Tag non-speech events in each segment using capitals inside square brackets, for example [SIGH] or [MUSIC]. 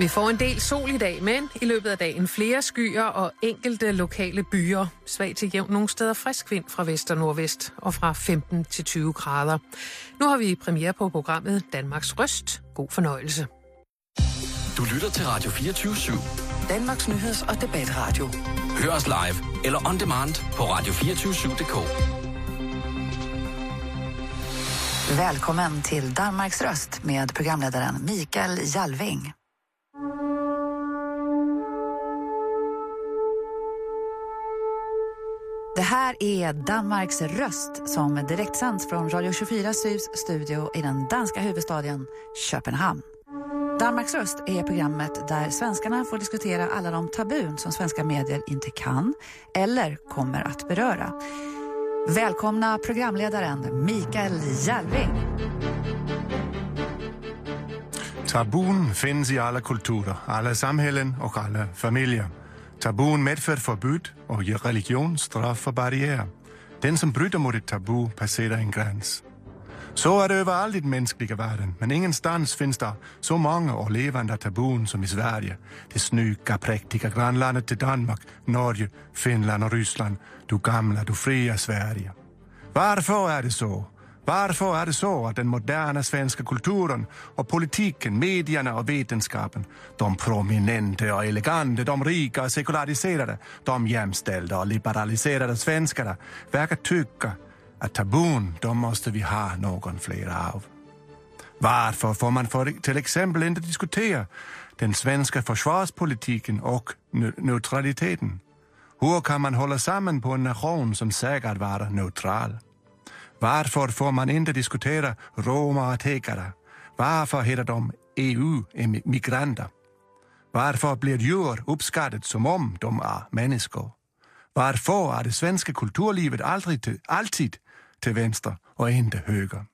Vi får en del sol i dag, men i løbet af dagen flere skyer og enkelte lokale byer. Svag til jævn nogle steder frisk vind fra vest og nordvest og fra 15 til 20 grader. Nu har vi premiere på programmet Danmarks Røst. God fornøjelse. Du lytter til Radio 24 /7. Danmarks Nyheds- og Debatradio. Hør os live eller on demand på radio247.dk. Välkommen till Danmarks Röst med programledaren Mikael Jalving. Det här är Danmarks röst som direktsänds från Radio 24 Syds studio i den danska huvudstaden Köpenhamn. Danmarks röst är programmet där svenskarna får diskutera alla de tabun som svenska medier inte kan eller kommer att beröra. Välkomna programledaren Mikael Järving. Tabun finns i alla kulturer, alla samhällen och alla familjer. Tabun medför förbud och ger religion straff och barriär. Den som bryter mot ett tabu passerar en gräns. Så är det överallt i den mänskliga världen, men ingenstans finns det så många och levande tabun som i Sverige. Det snygga, präktiga grannlandet till Danmark, Norge, Finland och Ryssland. Du gamla, du fria Sverige. Varför är det så? Varför är det så att den moderna svenska kulturen och politiken, medierna och vetenskapen, de prominenta och eleganta, de rika och sekulariserade, de jämställda och liberaliserade svenskarna verkar tycka att tabun, de måste vi ha någon fler av. Varför får man för till exempel inte diskutera den svenska försvarspolitiken och neutraliteten? Hur kan man hålla samman på en nation som säger att vara neutral? Varför får man inte diskutera romer och tegare? Varför heter de EU-migranter? Varför blir djur uppskattat som om de är människor? Varför är det svenska kulturlivet aldrig till, alltid till vänster och inte höger?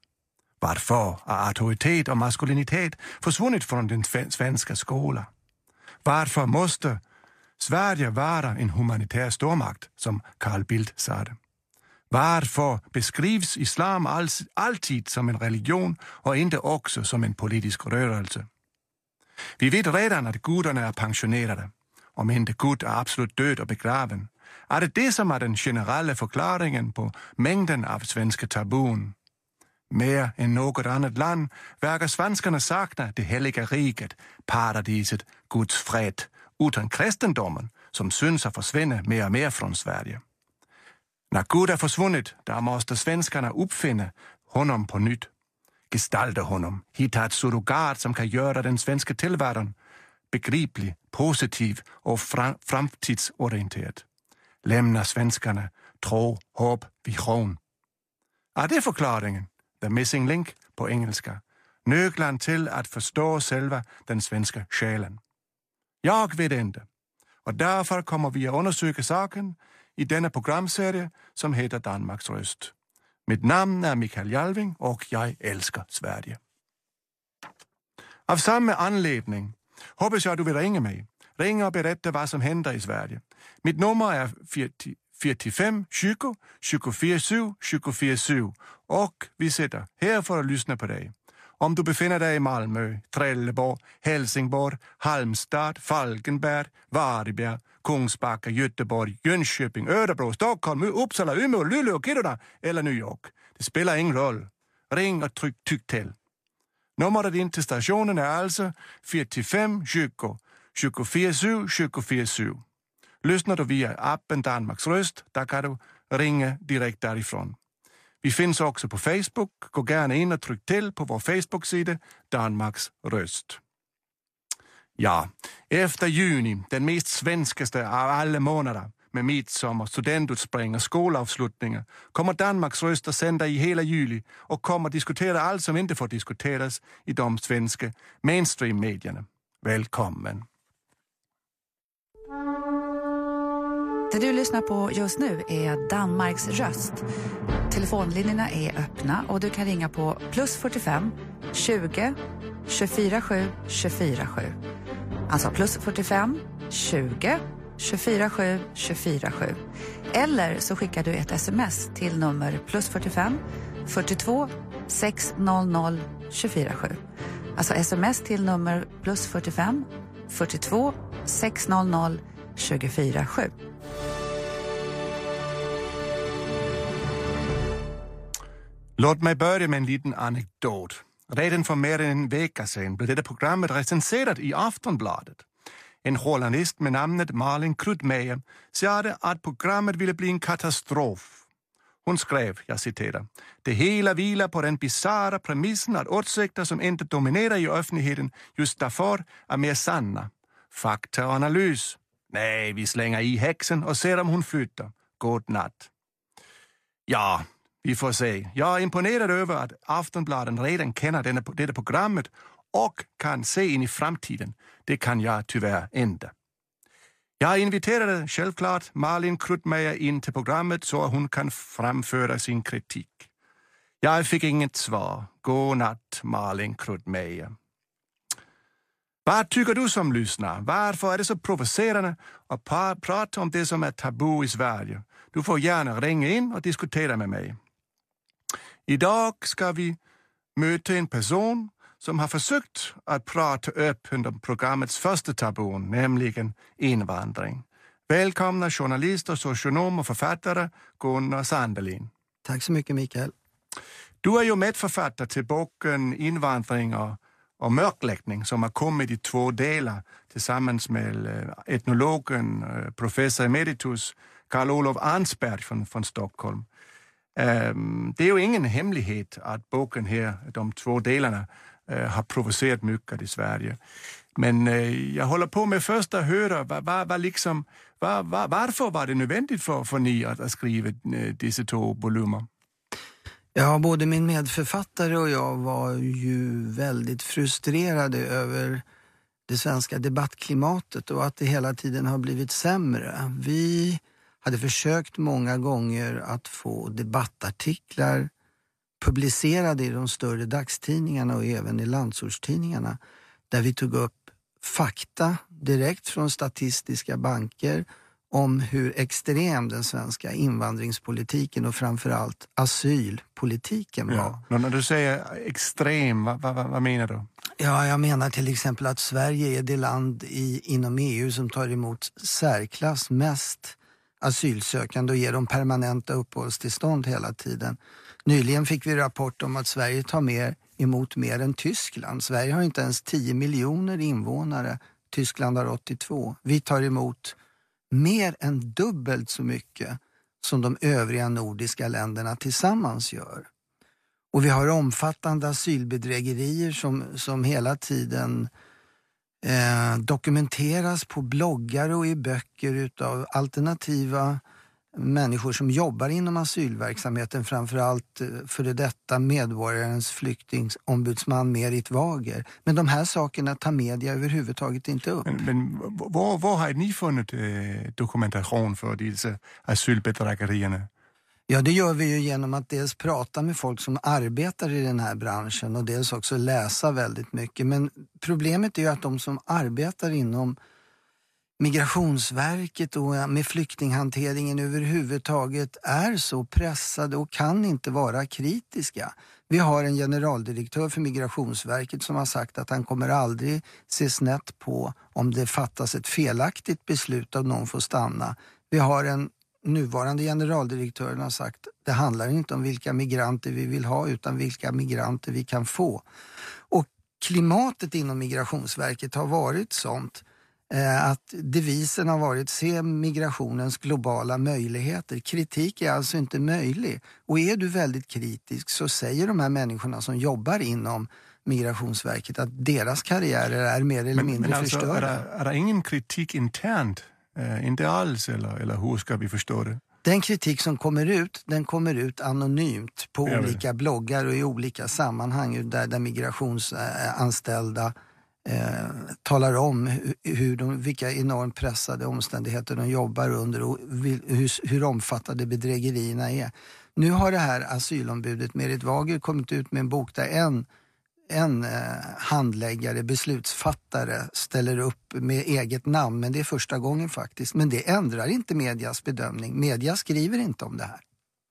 Varför är auktoritet och maskulinitet försvunnit från den svenska skolan? Varför måste Sverige vara en humanitär stormakt, som Carl Bildt sa det? Varför beskrivs islam alltid som en religion och inte också som en politisk rörelse? Vi vet redan att gudarna är pensionerade, om inte Gud är absolut död och begraven. Är det det som är den generella förklaringen på mängden av svenska tabun? Mer än något annat land verkar svenskarna sakna det heliga riket, paradiset, Guds fred, utan kristendomen som syns att försvinna mer och mer från Sverige. När Gud är försvunnit, där måste svenskarna uppfinna honom på nytt. Gestalta honom, hitta ett surrogat som kan göra den svenska tillvaron begriplig, positiv och fram framtidsorienterad. Lämna svenskarna tro, hopp, vision. Är det förklaringen? The missing link på engelska. Nyckeln till att förstå själva den svenska själen. Jag vet inte. Och därför kommer vi att undersöka saken i denna programserie som heter Danmarks röst. Mitt namn är Mikael Jalving och jag älskar Sverige. Av samma anledning hoppas jag att du vill ringa mig. Ringa och berätta vad som händer i Sverige. Mitt nummer är 45 20 24 7 24 7 och vi sitter här för att lyssna på dig. Om du befinner dig i Malmö, Trelleborg, Helsingborg, Halmstad, Falkenberg, Varberg, Kungsbacka, Göteborg, Jönköping, Örebro, Stockholm, Uppsala, Umeå, Luleå, Kiruna eller New York. Det spelar ingen roll. Ring och tryck tyck till. Numret in till stationen är alltså 45 20 247 247. Lyssnar du via appen Danmarks röst, där kan du ringa direkt därifrån. Vi finns också på Facebook. Gå gärna in och tryck till på vår Facebook-sida Danmarks röst. Ja, efter juni, den mest svenskaste av alla månader med midsommar, studentutspring och skolavslutningar kommer Danmarks röst att sända i hela juli och kommer diskutera allt som inte får diskuteras i de svenska mainstream-medierna. Välkommen! Det du lyssnar på just nu är Danmarks röst. Telefonlinjerna är öppna och du kan ringa på plus 45 20 24 7 24 7. Alltså plus 45 20 24 7 24 7. Eller så skickar du ett sms till nummer plus 45 42 600 24 7. Alltså sms till nummer plus 45 42 600 24 Låt mig börja med en liten anekdot. Redan för mer än en vecka sedan blev detta programmet recenserat i Aftonbladet. En journalist med namnet Malin Krudmeyer sade att programmet ville bli en katastrof. Hon skrev, jag citerar, det hela vilar på den bisarra premissen att åsikter som inte dominerar i offentligheten just därför är mer sanna. Fakta och analys. Nej, vi slänger i häxan och ser om hon flyttar. God natt. Ja, vi får se. Jag är imponerad över att Aftonbladet redan känner denna, detta programmet och kan se in i framtiden. Det kan jag tyvärr inte. Jag inviterade självklart Malin Krutmeyer in till programmet så att hon kan framföra sin kritik. Jag fick inget svar. God natt, Malin Krutmeyer. Vad tycker du som lyssnar? Varför är det så provocerande att prata om det som är tabu i Sverige? Du får gärna ringa in och diskutera med mig. Idag ska vi möta en person som har försökt att prata upp under programmets första tabun, nämligen invandring. Välkomna journalist och socionom och författare Gunnar Sandelin. Tack så mycket Mikael. Du är ju medförfattare till boken Invandring och, och mörkläggning som har kommit i två delar tillsammans med eh, etnologen, eh, professor emeritus Karl-Olof Arnsberg från, från Stockholm. Det är ju ingen hemlighet att boken här, de två delarna, øh, har provocerat mycket i Sverige. Men øh, jag håller på med först att höra var, var, var liksom, var, var, varför var det nödvändigt för, för ni att, att skriva øh, dessa två volymer? Ja, både min medförfattare och jag var ju väldigt frustrerade över det svenska debattklimatet och att det hela tiden har blivit sämre. Vi hade försökt många gånger att få debattartiklar publicerade i de större dagstidningarna och även i landsortstidningarna där vi tog upp fakta direkt från statistiska banker om hur extrem den svenska invandringspolitiken och framförallt asylpolitiken var. Ja. När du säger extrem, vad, vad, vad, menar du? Ja, jag menar till exempel att Sverige är det land i, inom EU som tar emot särklass mest asylsökande och ger dem permanenta uppehållstillstånd hela tiden. Nyligen fick vi rapport om att Sverige tar mer emot mer än Tyskland. Sverige har inte ens 10 miljoner invånare. Tyskland har 82. Vi tar emot mer än dubbelt så mycket som de övriga nordiska länderna tillsammans gör. Och vi har omfattande asylbedrägerier som, som hela tiden eh, dokumenteras på bloggar och i böcker utav alternativa människor som jobbar inom asylverksamheten, framförallt eh, före detta medborgarens flyktingombudsman Merit Wager. Men de här sakerna tar media överhuvudtaget inte upp. Men, men var, var har ni funnit eh, dokumentation för dessa asylbedrägerierna? Ja, det gör vi ju genom att dels prata med folk som arbetar i den här branschen och dels också läsa väldigt mycket. Men problemet är ju att de som arbetar inom Migrationsverket och med flyktinghanteringen överhuvudtaget är så pressade och kan inte vara kritiska. Vi har en generaldirektör för Migrationsverket som har sagt att han kommer aldrig se snett på om det fattas ett felaktigt beslut att någon får stanna. Vi har en nuvarande generaldirektören har sagt det handlar inte om vilka migranter vi vill ha utan vilka migranter vi kan få. Och klimatet inom Migrationsverket har varit sånt Eh, att devisen har varit se migrationens globala möjligheter. Kritik är alltså inte möjlig. Och är du väldigt kritisk så säger de här människorna som jobbar inom Migrationsverket att deras karriärer är mer eller men, mindre men alltså, förstörda. Är det, är det ingen kritik internt? Eh, inte alls, eller, eller hur ska vi förstå det? Den kritik som kommer ut, den kommer ut anonymt på olika bloggar och i olika sammanhang där, där migrationsanställda eh, talar om hur de, vilka enormt pressade omständigheter de jobbar under och hur, hur omfattande bedrägerierna är. Nu har det här asylombudet Merit Wager kommit ut med en bok där en, en eh, handläggare, beslutsfattare ställer upp med eget namn, men det är första gången faktiskt. Men det ändrar inte medias bedömning. Media skriver inte om det här.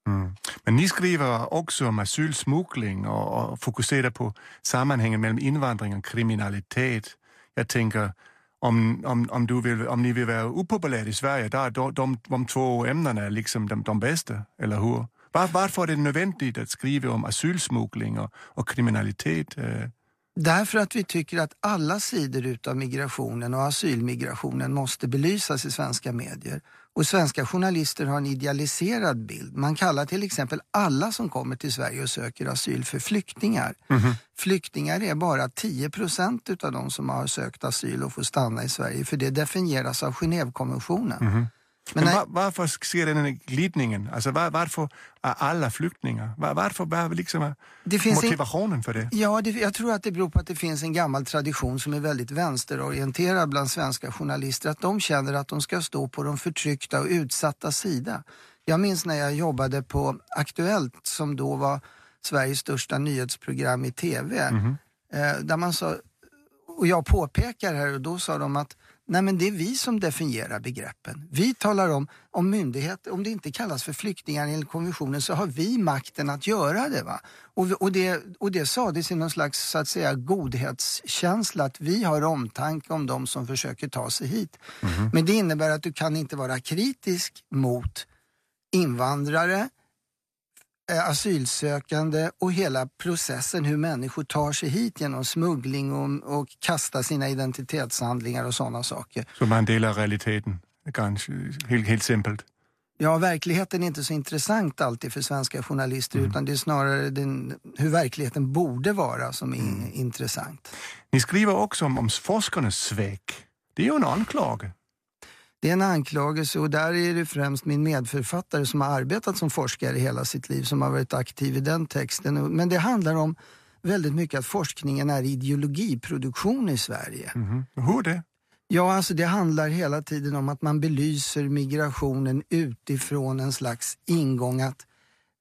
Mm. Men ni skriver också om asylsmuggling och, och fokuserar på sammanhangen mellan invandring och kriminalitet. Jag tänker om, om, om, du vill, om ni vill vara opopulära i Sverige, där är de, de, de två ämnena liksom de, de bästa, eller hur? Var, varför är det nödvändigt att skriva om asylsmuggling och, och kriminalitet? Eh? Därför att vi tycker att alla sidor utav migrationen och asylmigrationen måste belysas i svenska medier. Och svenska journalister har en idealiserad bild. Man kallar till exempel alla som kommer till Sverige och söker asyl för flyktingar. Mm. Flyktingar är bara 10 procent utav de som har sökt asyl och får stanna i Sverige, för det definieras av Genèvekonventionen. Mm. Men, Men var, varför sker den glidningen? Alltså var, varför är alla flyktingar? Var, varför var liksom motivationen en, för det? Ja, det, jag tror att det beror på att det finns en gammal tradition som är väldigt vänsterorienterad bland svenska journalister. Att de känner att de ska stå på de förtryckta och utsatta sida. Jag minns när jag jobbade på Aktuellt som då var Sveriges största nyhetsprogram i TV. Mm -hmm. eh, där man sa, och jag påpekar här och då sa de att Nej, men det är vi som definierar begreppen. Vi talar om, om myndigheter, om det inte kallas för flyktingar enligt konventionen så har vi makten att göra det. Va? Och, och, det, och det sades i någon slags så att säga, godhetskänsla att vi har omtanke om de som försöker ta sig hit. Mm. Men det innebär att du kan inte vara kritisk mot invandrare, asylsökande och hela processen hur människor tar sig hit genom smuggling och, och kastar sina identitetshandlingar och sådana saker. Så man delar realiteten, ganska, helt, helt simpelt? Ja, verkligheten är inte så intressant alltid för svenska journalister mm. utan det är snarare den, hur verkligheten borde vara som är mm. intressant. Ni skriver också om, om forskarnas svek. Det är ju en anklage. Det är en anklagelse och där är det främst min medförfattare som har arbetat som forskare hela sitt liv som har varit aktiv i den texten. Men det handlar om väldigt mycket att forskningen är ideologiproduktion i Sverige. Mm -hmm. Hur det? Ja, alltså det handlar hela tiden om att man belyser migrationen utifrån en slags ingång att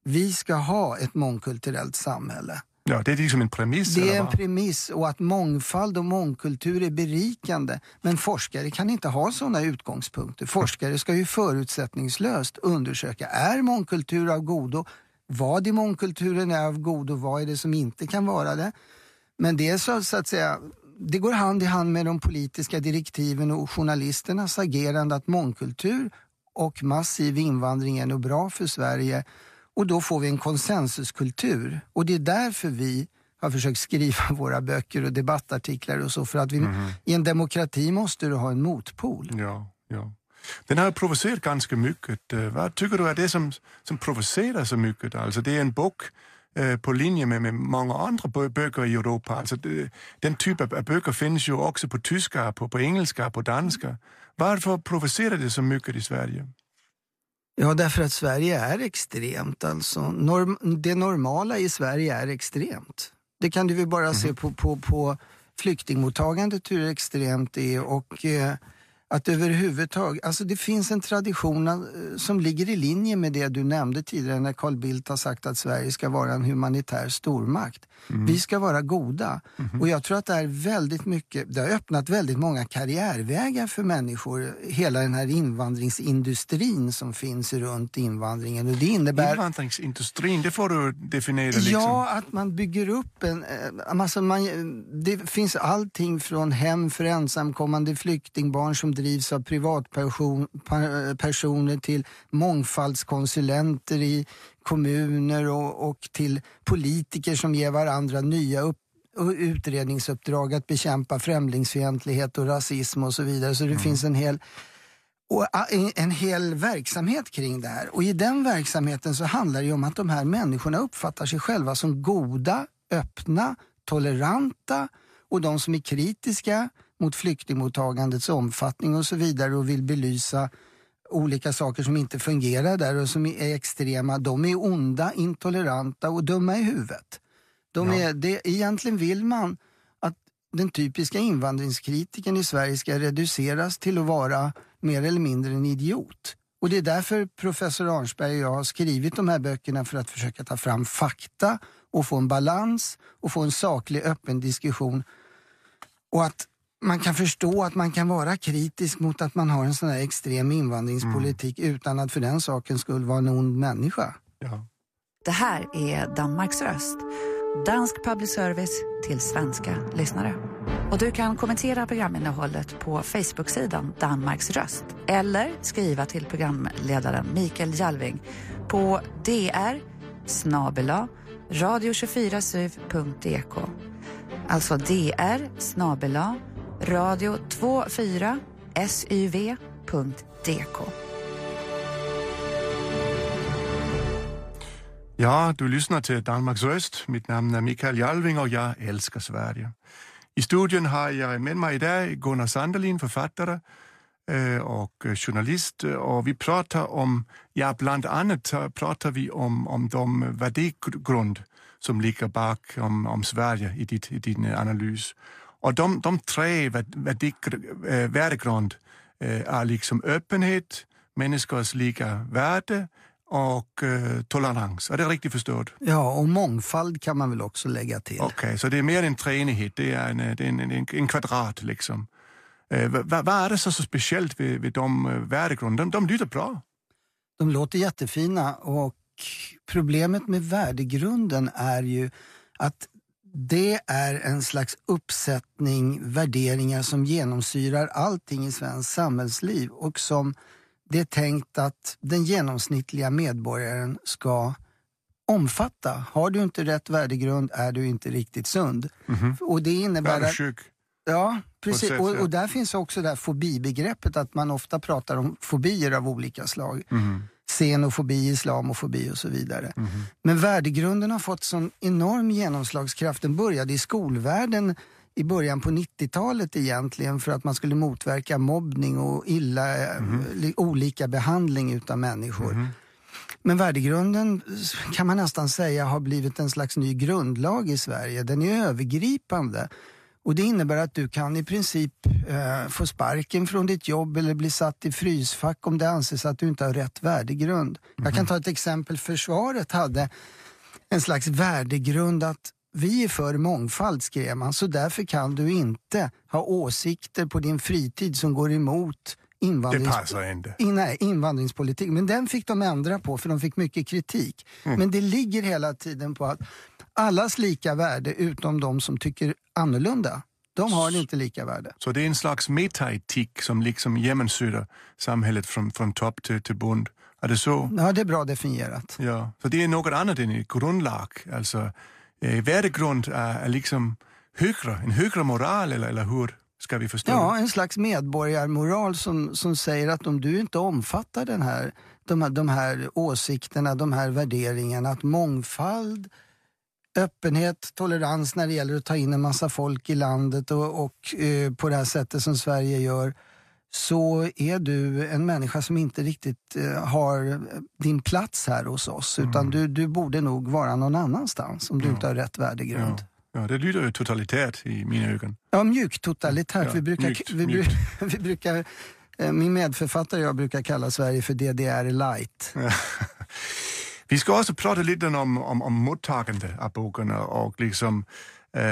vi ska ha ett mångkulturellt samhälle. Ja, det är liksom en premiss? Det är en premiss och att mångfald och mångkultur är berikande. Men forskare kan inte ha sådana utgångspunkter. Forskare ska ju förutsättningslöst undersöka, är mångkultur av godo? Vad i mångkulturen är av godo? Vad är det som inte kan vara det? Men det är så, så att säga det går hand i hand med de politiska direktiven och journalisternas agerande att mångkultur och massiv invandring är nog bra för Sverige och då får vi en konsensuskultur. Och det är därför vi har försökt skriva [LAUGHS] våra böcker och debattartiklar och så. För att vi, mm. i en demokrati måste du ha en motpol. Ja, ja. Den har provocerat ganska mycket. Eh, vad tycker du är det som, som provocerar så mycket? Alltså det är en bok eh, på linje med, med många andra böcker i Europa. Alltså det, den typen av böcker finns ju också på tyska, på, på engelska, på danska. Varför provocerar det så mycket i Sverige? Ja, därför att Sverige är extremt. Alltså. Norm, det normala i Sverige är extremt. Det kan du väl bara mm. se mhm. på, på, på flyktingmottagandet hur extremt det är och eh, att överhuvudtaget, alltså det finns en tradition eh, som ligger i linje med det du nämnde tidigare när Carl Bildt har sagt att Sverige ska vara en humanitär stormakt. Mm. Vi ska vara goda. Mm. Och jag tror att det är väldigt mycket, det har öppnat väldigt många karriärvägar för människor. Hela den här invandringsindustrin som finns runt invandringen. Och det innebär... Invandringsindustrin, det får du definiera. Liksom. Ja, att man bygger upp en... Eh, alltså man, det finns allting från hem för ensamkommande flyktingbarn som drivs av privatpersoner till mångfaldskonsulenter i kommuner och, och till politiker som ger varandra nya upp, utredningsuppdrag att bekämpa främlingsfientlighet och rasism och så vidare. Så det mm. finns en hel och en hel verksamhet kring det här. Och i den verksamheten så handlar det om att de här människorna uppfattar sig själva som goda, öppna, toleranta och de som är kritiska mot flyktingmottagandets omfattning och så vidare och vill belysa olika saker som inte fungerar där och som är extrema, de är onda, intoleranta och dumma i huvudet. De ja. är, det, egentligen vill man att den typiska invandringskritiken i Sverige ska reduceras till att vara mer eller mindre en idiot. Och det är därför professor Arnsberg och jag har skrivit de här böckerna för att försöka ta fram fakta och få en balans och få en saklig öppen diskussion. Och att man kan förstå att man kan vara kritisk mot att man har en sån här extrem invandringspolitik mm. utan att för den saken skulle vara en ond människa. Ja. Det här är Danmarks röst. Dansk public service till svenska lyssnare. Och du kan kommentera programinnehållet på Facebook-sidan Danmarks röst eller skriva till programledaren Mikael Jalving på dr snabela radio24syv.dk Alltså dr snabela radio24 syv.dk Ja, du lyssnar till Danmarks röst. Mitt namn är Mikael Jalving och jag älskar Sverige. I studion har jag med mig idag Gunnar Sandelin, författare øh, och øh, journalist. Øh, och vi pratar om, ja bland annat pratar vi om, om de värdegrund som ligger bakom om Sverige i, ditt, i din analys. Och de, de tre värdegrund eh, är liksom öppenhet, människors lika värde och eh, tolerans. Är det riktigt förstått? Ja, och mångfald kan man väl också lägga till. Okej, okay, så det är mer än treenighet, det är en, en, en, en kvadrat liksom. Eh, vad, vad, är det så, så speciellt vid, vid de eh, värdegrunderna? De, de lyder bra. De låter jättefina och problemet med värdegrunden är ju att det är en slags uppsättning värderingar som genomsyrar allting i svenskt samhällsliv och som det är tänkt att den genomsnittliga medborgaren ska omfatta. Har du inte rätt värdegrund är du inte riktigt sund. Mm -hmm. Och det innebär att, Ja, precis. Sätt, och, och, där finns också det här fobibegreppet, att man ofta pratar om fobier av olika slag. Mm. Xenofobi, islamofobi och så vidare. Mm. Men värdegrunden har fått sån enorm genomslagskraft. Den började i skolvärlden i början på 90-talet egentligen för att man skulle motverka mobbning och illa, mm. olika behandling utav människor. Mm. Men värdegrunden kan man nästan säga har blivit en slags ny grundlag i Sverige. Den är övergripande. Och Det innebär att du kan i princip eh, få sparken från ditt jobb eller bli satt i frysfack om det anses att du inte har rätt värdegrund. Mm. Jag kan ta ett exempel. Försvaret hade en slags värdegrund att vi är för mångfald, skrev man, så därför kan du inte ha åsikter på din fritid som går emot invandrings... Det passar inte. In, nej, invandringspolitik. Men den fick de ändra på för de fick mycket kritik. Mm. Men det ligger hela tiden på att allas lika värde utom de som tycker annorlunda. De har inte lika värde. Så det är en slags metaetik som liksom genomsyrar samhället från, från topp till, till bund. Är det så? Ja, det är bra definierat. Ja, så det är något annat än en grundlag. Alltså, eh, värdegrund är, är liksom högre, en högre moral eller, eller hur ska vi förstå Ja, en slags medborgarmoral som, som säger att om du inte omfattar den här, de, här, de här åsikterna, de här värderingarna, att mångfald, öppenhet, tolerans när det gäller att ta in en massa folk i landet och, och eh, på det här sättet som Sverige gör så är du en människa som inte riktigt eh, har din plats här hos oss. Mm. Utan du, du borde nog vara någon annanstans om du ja. inte har rätt värdegrund. Ja. Ja, det lyder ju totalitärt i mina ögon. Ja, mjukt-totalitärt. Ja, vi brukar, mjukt, vi, mjukt. [LAUGHS] vi brukar, eh, min medförfattare och jag brukar kalla Sverige för DDR light. [LAUGHS] Vi ska också prata lite om, om, om mottagande av boken och liksom eh,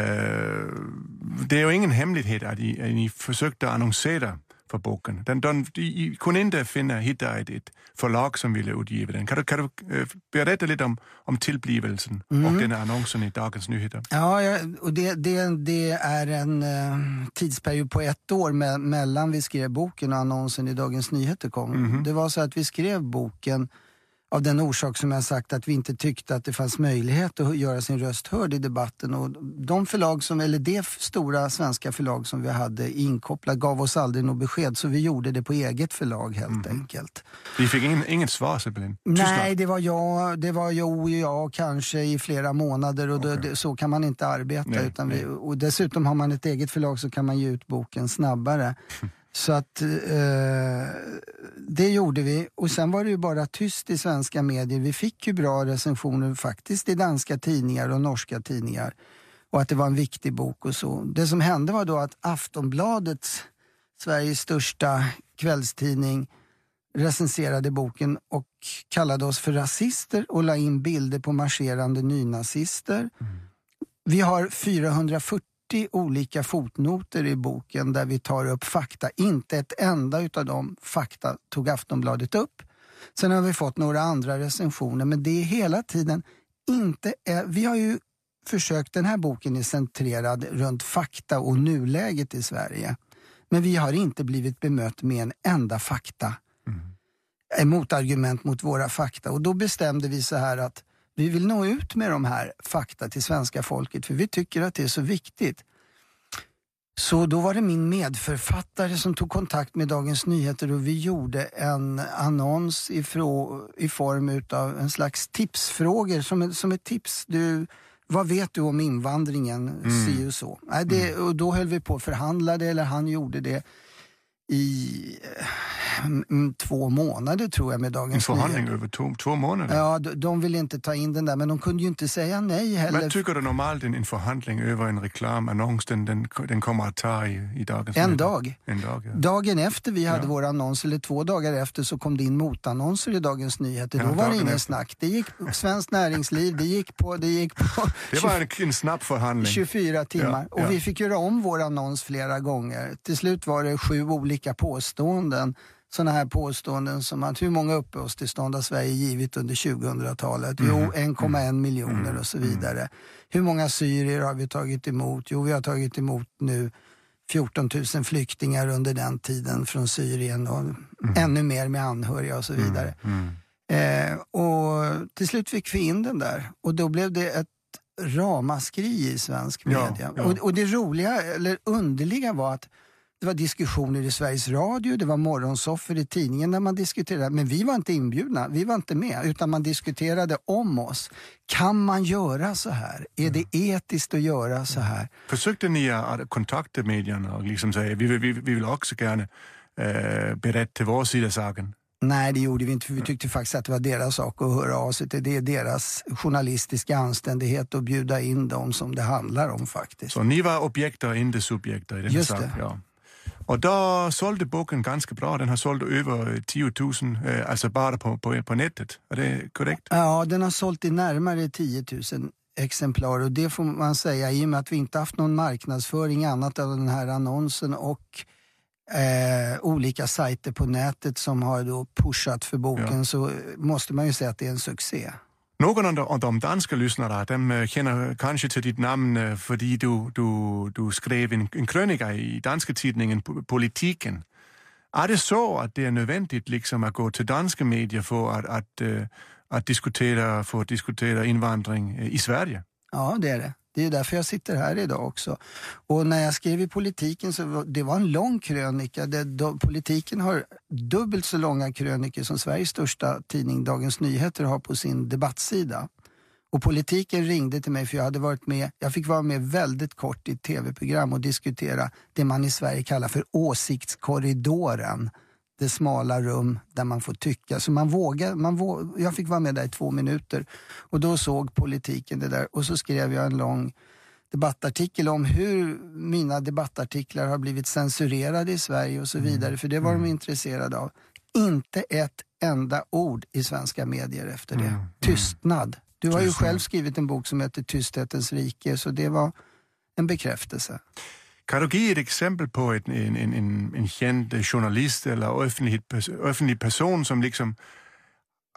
det är ju ingen hemlighet att ni, att ni försökte annonsera för boken. Den, den, de kunde inte finna, hitta ett, ett förlag som ville utgiva den. Kan du, kan du uh, berätta lite om, om tillblivelsen mm. och den annonsen i Dagens Nyheter? Ja, och det, det, det är en uh, tidsperiod på ett år me mellan vi skrev boken och annonsen i Dagens Nyheter kom. Mm. Det var så att vi skrev boken av den orsak som jag sagt att vi inte tyckte att det fanns möjlighet att göra sin röst hörd i debatten. Och de förlag som, eller det stora svenska förlag som vi hade inkopplat gav oss aldrig något besked så vi gjorde det på eget förlag helt mm. enkelt. Vi fick ingen, inget svar Sibyllin? Nej, det var jag, det var jag och jag kanske i flera månader och okay. det, så kan man inte arbeta. Nej, utan vi, och dessutom har man ett eget förlag så kan man ge ut boken snabbare. [LAUGHS] Så att eh, det gjorde vi och sen var det ju bara tyst i svenska medier. Vi fick ju bra recensioner faktiskt i danska tidningar och norska tidningar och att det var en viktig bok och så. Det som hände var då att Aftonbladet, Sveriges största kvällstidning, recenserade boken och kallade oss för rasister och la in bilder på marscherande nynazister. Mm. Vi har 440 40 olika fotnoter i boken där vi tar upp fakta. Inte ett enda utav de fakta tog Aftonbladet upp. Sen har vi fått några andra recensioner men det är hela tiden inte... Vi har ju försökt, den här boken är centrerad runt fakta och nuläget i Sverige. Men vi har inte blivit bemött med en enda fakta. Mm. Motargument mot våra fakta. Och då bestämde vi så här att vi vill nå ut med de här fakta till svenska folket för vi tycker att det är så viktigt. Så då var det min medförfattare som tog kontakt med Dagens Nyheter och vi gjorde en annons ifrå, i form av en slags tipsfrågor som, som ett tips. Du, vad vet du om invandringen? Mm. Si och så. Nej, det, mm. och då höll vi på att förhandla det, eller han gjorde det i mm, två månader tror jag med Dagens En förhandling över två, två månader? Ja, de, de ville inte ta in den där men de kunde ju inte säga nej heller. Vad tycker du normalt en, en förhandling över en reklamannons den, den, den kommer att ta i, i Dagens En dag. En dag ja. Dagen efter vi hade ja. vår annons, eller två dagar efter, så kom det in motannonser i Dagens Nyheter. Ja, Då var det ingen efter. snack. Det gick Svenskt Näringsliv, det gick på... Det, gick på [LAUGHS] det var en, en snabb förhandling. 24 timmar. Och vi fick göra om vår annons flera gånger. Till slut var det sju olika olika påståenden. Sådana här påståenden som att hur många uppehållstillstånd har Sverige givit under 2000-talet? Jo, 1,1 mm. mm. miljoner och så mm. vidare. Hur många syrier har vi tagit emot? Jo, vi har tagit emot nu 14 000 flyktingar under den tiden från Syrien och mm. ännu mer med anhöriga och så vidare. Mm. Mm. Eh, och till slut fick vi in den där och då blev det ett ramaskri i svensk media. Ja, ja. Och, och, det roliga, eller underliga var att det var diskussioner i Sveriges Radio, det var morgonsoffer i tidningen när man diskuterade. Men vi var inte inbjudna, vi var inte med. Utan man diskuterade om oss. Kan man göra så här? Är det etiskt att göra så här? Försökte ni att kontakta medierna och liksom säga vi, vi, vi vill också gärna äh, berätta vår sida saken? Nej, det gjorde vi inte för vi tyckte faktiskt att det var deras sak att höra av sig till. Det är deras journalistiska anständighet att bjuda in dem som det handlar om faktiskt. Så ni var objekt och inte subjekt i den Just sak? Ja. Och då sålde boken ganska bra. Den har sålt över 10 000, eh, alltså bara på, på, på nätet. Är det korrekt? Ja, den har sålt i närmare 10 000 exemplar och det får man säga i och med att vi inte haft någon marknadsföring annat än den här annonsen och eh, olika sajter på nätet som har då pushat för boken ja. så måste man ju säga att det är en succé. Någon av de danska lyssnarna de øh, känner kanske till ditt namn øh, för du, du, du skrev en, en krönika i danska tidningen Politiken. Är det så att det är nödvändigt liksom, att gå till danska medier för att, att, øh, att diskutera, för att diskutera invandring i Sverige? Ja, det är det. Det är därför jag sitter här idag också. Och när jag skrev i Politiken så var det var en lång krönika. Det, då, politiken har dubbelt så långa krönikor som Sveriges största tidning Dagens Nyheter har på sin debattsida. Och Politiken ringde till mig för jag hade varit med, jag fick vara med väldigt kort i ett tv-program och diskutera det man i Sverige kallar för åsiktskorridoren det smala rum där man får tycka. Så man vågar, man vågar, jag fick vara med där i två minuter och då såg politiken det där och så skrev jag en lång debattartikel om hur mina debattartiklar har blivit censurerade i Sverige och så mm. vidare, för det var mm. de intresserade av. Inte ett enda ord i svenska medier efter det. Mm. Tystnad. Du har ju själv skrivit en bok som heter Tysthetens rike, så det var en bekräftelse. Kan du ge ett exempel på en, en, en, en känd øh, journalist eller offentlig, offentlig person som liksom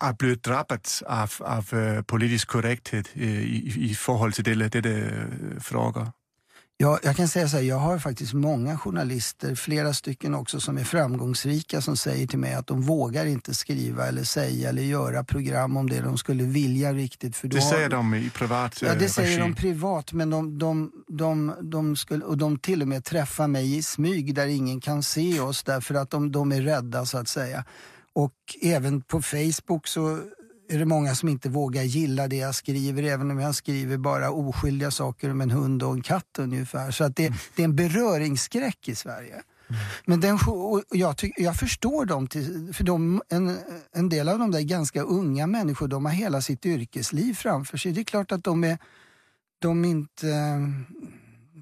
har blivit drabbad av, av øh, politisk korrekthet øh, i, i, i förhållande till detta frågor? Ja, jag kan säga så här, jag har faktiskt många journalister, flera stycken också som är framgångsrika som säger till mig att de vågar inte skriva eller säga eller göra program om det de skulle vilja riktigt. För det säger har... de i privat Ja, det säger de privat men de, de, de, de, skulle, och de till och med träffar mig i smyg där ingen kan se oss därför att de, de är rädda så att säga. Och även på Facebook så är det många som inte vågar gilla det jag skriver, även om jag skriver bara oskyldiga saker om en hund och en katt ungefär. Så att det, mm. det är en beröringsskräck i Sverige. Mm. Men den, jag, tyck, jag förstår dem, till, för de, en, en del av de där ganska unga människor, de har hela sitt yrkesliv framför sig. Det är klart att de, är, de inte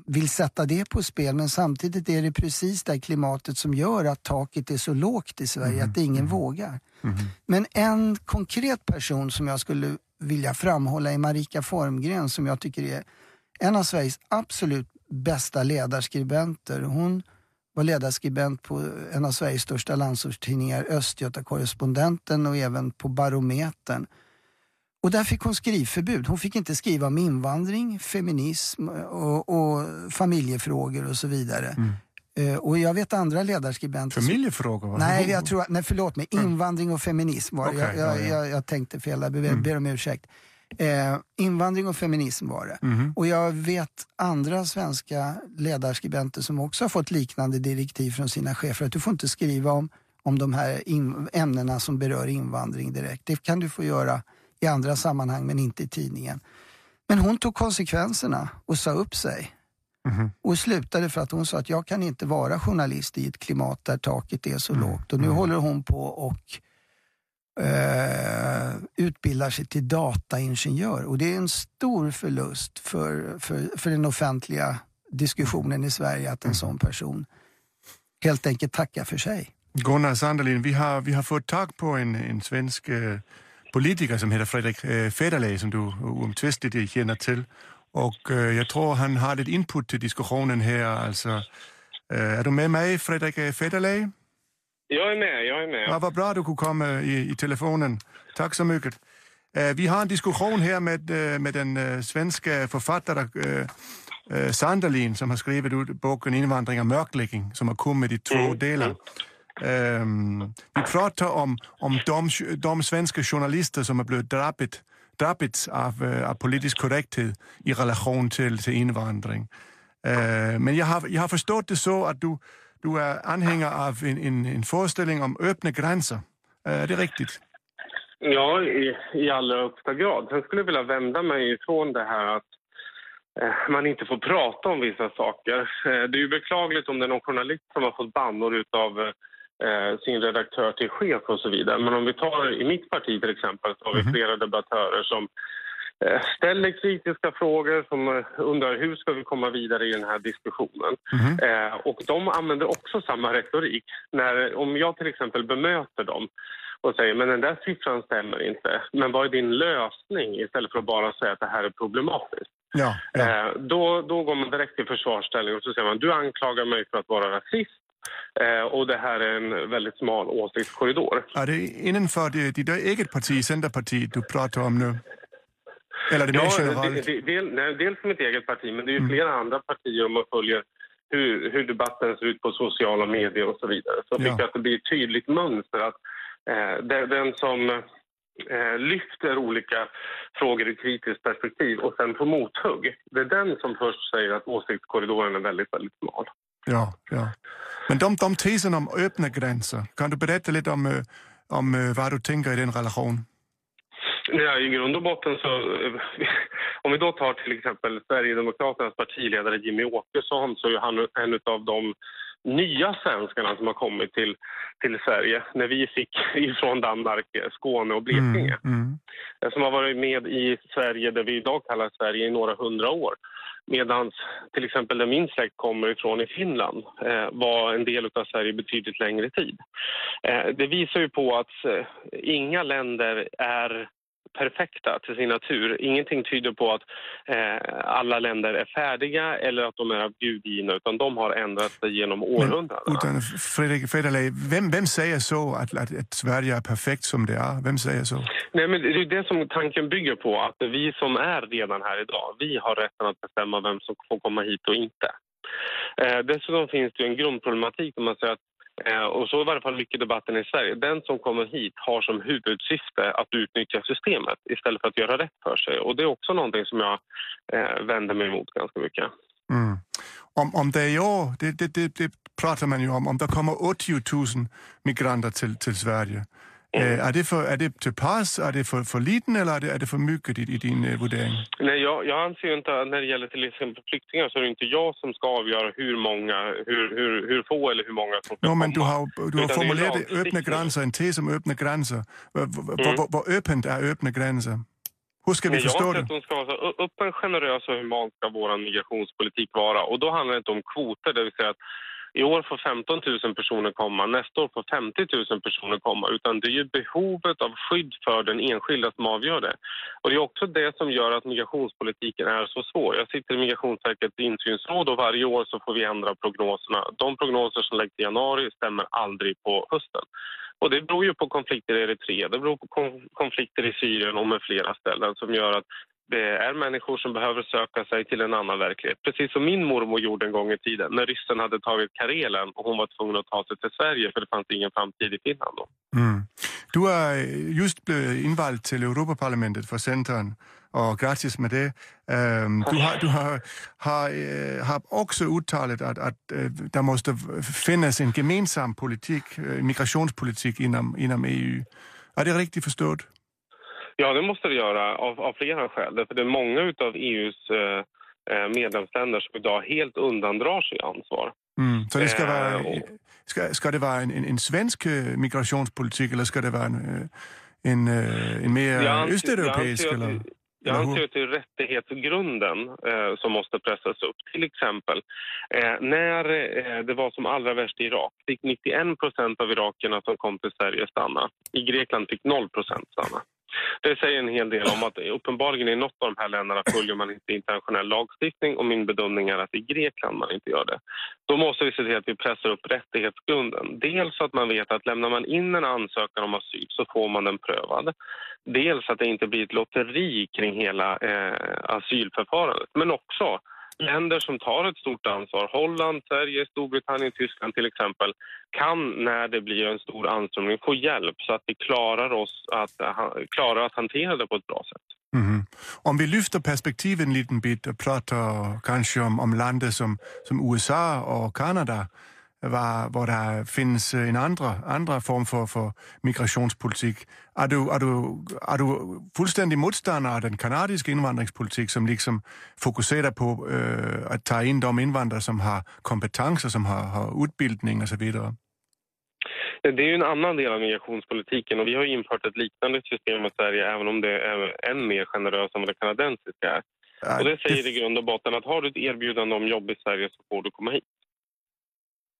vill sätta det på spel men samtidigt är det precis det klimatet som gör att taket är så lågt i Sverige mm. att ingen mm. vågar. Mm. Men en konkret person som jag skulle vilja framhålla är Marika Formgren som jag tycker är en av Sveriges absolut bästa ledarskribenter. Hon var ledarskribent på en av Sveriges största landsortstidningar, Östgöta Korrespondenten och även på Barometern. Och där fick hon skrivförbud. Hon fick inte skriva om invandring, feminism och, och familjefrågor och så vidare. Mm. Uh, och jag vet andra ledarskribenter... Familjefrågor? Va? Nej, jag tror, nej, förlåt mig. Invandring och feminism var det. Okay, jag, jag, jag, jag, tänkte fel, jag ber, ber om ursäkt. Eh, invandring och feminism var det. Mm. Och jag vet andra svenska ledarskribenter som också har fått liknande direktiv från sina chefer att du får inte skriva om, om de här ämnena som berör invandring direkt. Det kan du få göra i andra sammanhang men inte i tidningen. Men hon tog konsekvenserna och sa upp sig. Mm. Och slutade för att hon sa att jag kan inte vara journalist i ett klimat där taket är så mm. lågt. Och nu mm. håller hon på och eh, utbildar sig till dataingenjör. Och det är en stor förlust för, för, för den offentliga diskussionen i Sverige att en mm. sån person helt enkelt tackar för sig. Gunnar Sandelin, vi har, vi har fått tag på en, en svensk eh, politiker som heter Fredrik eh, Federley som du oomtvistligt känner till. Och eh, jag tror han har lite input till diskussionen här. Alltså, eh, är du med mig, Fredrik Federley? Jag är med, jag är med. Ja, vad bra du kunde komma i, i telefonen. Tack så mycket. Vi har en diskussion här med, med den svenska författaren Sanderlin som har skrivit ut boken Invandring och mörkläggning som har kommit i två mm. delar. Um, vi pratar om, om de, de svenska journalister som har blivit drabbade drabbats av, øh, av politisk korrekthet i relation till, till invandring. Øh, men jag har, jag har förstått det så att du du är anhängare av en, en, en föreställning om öppna gränser. Är øh, det riktigt? Ja, i, i allra högsta grad. Sen skulle jag vilja vända mig ifrån det här att eh, man inte får prata om vissa saker. Eh, det är ju beklagligt om det är någon journalist som har fått bannor av eh, sin redaktör till chef och så vidare. Men om vi tar i mitt parti till exempel så har vi mhm. flera debattörer som Eh, ställer kritiska frågor som eh, undrar hur ska vi komma vidare i den här diskussionen. Mm. och de använder också samma retorik. När, om jag till exempel bemöter dem och säger men den där siffran stämmer inte, men vad är din lösning istället för att bara säga att det här är problematiskt. Ja, ja. då, då går man direkt till försvarsställning och så säger man du anklagar mig för att vara rasist och det här är en väldigt smal åsiktskorridor. Är det innanför ditt eget parti, Centerpartiet, du pratar om nu? Eller det ja, generellt? Del, del, dels mitt eget parti, men det är ju mm. flera andra partier om man följer hur, hur debatten ser ut på sociala medier och så vidare. Så jag tycker att det blir ett tydligt mönster att eh, den som eh, lyfter olika frågor i kritiskt perspektiv och sen får mothugg, det är den som först säger att åsiktskorridoren är väldigt, väldigt smal. Ja, ja. Men de, de teserna om öppna gränser, kan du berätta lite om, eh, om eh, vad du tänker i den relationen? Ja, I grund och botten så... Om vi då tar till exempel Sverigedemokraternas partiledare Jimmy Åkesson så är han en av de nya svenskarna som har kommit till, till Sverige när vi fick [LAUGHS] ifrån Danmark, Skåne och Blekinge. Mm, mm. Som har varit med i Sverige, det vi idag kallar Sverige, i några hundra år. Medan till exempel där min släkt kommer ifrån i Finland eh, var en del av Sverige betydligt längre tid. Eh, det visar ju på att eh, inga länder är perfekta till sin natur. Ingenting tyder på att eh, alla länder är färdiga eller att de är av Gud givna, utan de har ändrat sig genom århundradena. Utan Fredrik Federley, vem, vem säger så att, att, att, Sverige är perfekt som det är? Vem säger så? Nej, men det är det som tanken bygger på, att vi som är redan här idag, vi har rätten att bestämma vem som får komma hit och inte. Eh, dessutom finns det en grundproblematik om man säger att Eh, och så i varje fall mycket debatten i Sverige. Den som kommer hit har som huvudsyfte att utnyttja systemet istället för att göra rätt för sig. Och det är också någonting som jag eh, vänder mig emot ganska mycket. Mm. Om, om det är jag, det, det, det, det, pratar man ju om, om det kommer 80 000 migranter till, till Sverige. Mm. Är, det för, är det till pass, är det för, för liten eller är det, är det för mycket i, i din uh, värdering? Nej, jag, jag anser inte att när det gäller till exempel flyktingar så är det inte jag som ska avgöra hur många, hur, hur, hur få eller hur många som ska no, men Du har, du har formulerat öppna gränser, en tes om öppna gränser. Mm. Vad öppet är öppna gränser? Hur ska vi Nej, förstå det? Att de ska vara öppen, generös och human ska vår migrationspolitik vara. Och då handlar det inte om kvoter, det vill säga att i år får 15 000 personer komma, nästa år får 50 000 personer komma. Utan det är ju behovet av skydd för den enskilda som avgör det. Och det är också det som gör att migrationspolitiken är så svår. Jag sitter i Migrationsverkets insynsråd och varje år så får vi ändra prognoserna. De prognoser som läggs i januari stämmer aldrig på hösten. Och det beror ju på konflikter i Eritrea, det beror på konflikter i Syrien och med flera ställen som gör att det är människor som behöver söka sig till en annan verklighet. Precis som min mormor gjorde en gång i tiden när ryssen hade tagit Karelen och hon var tvungen att ta sig till Sverige för det fanns ingen framtid i Finland då. Mm. Du har just blivit invald till Europaparlamentet för Centern och grattis med det. Ehm, du har, du har, har, eh, har också uttalat att, att eh, det måste finnas en gemensam politik, eh, migrationspolitik inom, inom EU. Är det riktigt förstått? Ja, det måste det göra av, av flera skäl. För det är många av EUs eh, eh, medlemsländer som idag helt undandrar sig ansvar. Mm, så det ska, vara, eh, ska, ska det vara en, en, en, svensk eh, migrationspolitik eller ska det vara en, eh, en, en mer anser, östeuropeisk? Jag anser, eller, jag anser att det är rättighetsgrunden eh, som måste pressas upp. Till exempel, eh, när eh, det var som allra värst i Irak fick 91 procent av irakierna som kom till Sverige stanna. I Grekland fick 0 procent stanna. Det säger en hel del om att uppenbarligen i något av de här länderna följer man inte internationell lagstiftning och min bedömning är att i Grekland man inte gör det. Då måste vi se till att vi pressar upp rättighetsgrunden. Dels så att man vet att lämnar man in en ansökan om asyl så får man den prövad. Dels att det inte blir ett lotteri kring hela eh, asylförfarandet. Men också länder som tar ett stort ansvar, Holland, Sverige, Storbritannien, Tyskland till exempel, kan när det blir en stor anströmning få hjälp så att vi klarar, oss att, eh, klarar att hantera det på ett bra sätt. Mm. Om vi lyfter perspektivet en liten bit och pratar kanske om, om länder som, som USA och Kanada var, var det finns en andra, andra form för, för migrationspolitik. Är du, är, du, är du fullständig motståndare av den kanadiska invandringspolitik som liksom fokuserar på äh, att ta in de invandrare som har kompetenser, som har, har utbildning vidare? Det är ju en annan del av migrationspolitiken och vi har infört ett liknande system i Sverige även om det är än mer generöst än vad det kanadensiska är. Och det säger i grund och botten att har du ett erbjudande om jobb i Sverige så får du komma hit.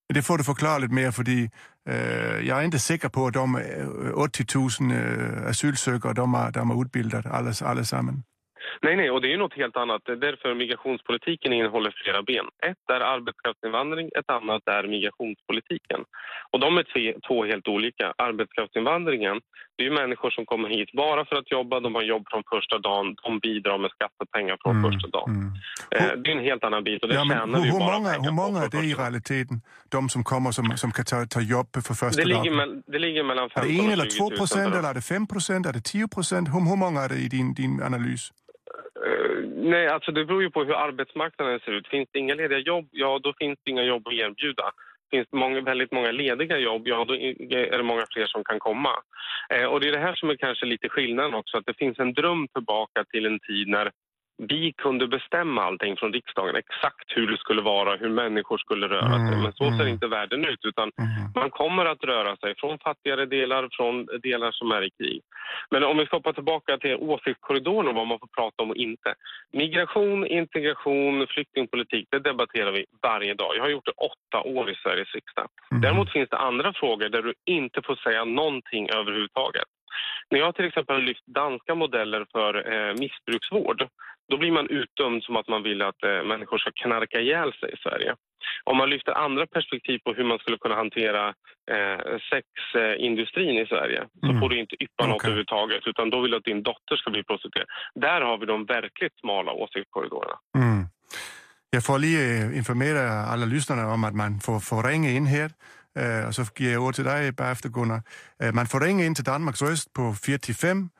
Det får du förklara lite mer, för äh, øh, jag är inte säker på att de 80 000 äh, asylsökare de är, de är utbildade allesammans. Nej, nej, och det är något helt annat. Därför migrationspolitiken innehåller flera ben. Ett är arbetskraftsinvandring, ett annat är migrationspolitiken. Och de är två helt olika. Arbetskraftsinvandringen, det är människor som kommer hit bara för att jobba, de har jobb från första dagen, de bidrar med skattepengar från mm, första dagen. Mm. Eh, det är en helt annan bit och det ja, tjänar hur, vi bara många, Hur många är det i realiteten, de som kommer som, som kan ta, ta jobb för första det ligger dagen? det ligger mellan 15 Är det en eller två procent, eller är det fem procent, är det tio procent? Hur, hur många är det i din, din analys? Uh, nej, alltså det beror ju på hur arbetsmarknaden ser ut. Finns det inga lediga jobb, ja då finns det inga jobb att erbjuda. Finns det många, väldigt många lediga jobb, ja då är det många fler som kan komma. Uh, och det är det här som är kanske lite skillnaden också, att det finns en dröm tillbaka till en tid när vi kunde bestämma allting från riksdagen, exakt hur det skulle vara, hur människor skulle röra sig. Mm, Men så ser mm. inte världen ut, utan mm. man kommer att röra sig från fattigare delar, från delar som är i krig. Men om vi ska hoppa tillbaka till åsiktskorridoren och vad man får prata om och inte. Migration, integration, flyktingpolitik, det debatterar vi varje dag. Jag har gjort det åtta år i Sveriges riksdag. Däremot finns det andra frågor där du inte får säga någonting överhuvudtaget. När jag till exempel har lyft danska modeller för eh, missbruksvård då blir man utdömd som att man vill att eh, människor ska knarka ihjäl sig i Sverige. Om man lyfter andra perspektiv på hur man skulle kunna hantera eh, sexindustrin i Sverige så mm. får du inte yppa okay. något överhuvudtaget utan då vill du att din dotter ska bli prostituerad. Där har vi de verkligt smala åsiktskorridorerna. Mm. Jag får lige informera alla lyssnare om att man får, får ringa in här Uh, så ger jag ord till dig bagefter, Gunnar. Øh, man får ringa in till Danmarks röst på 45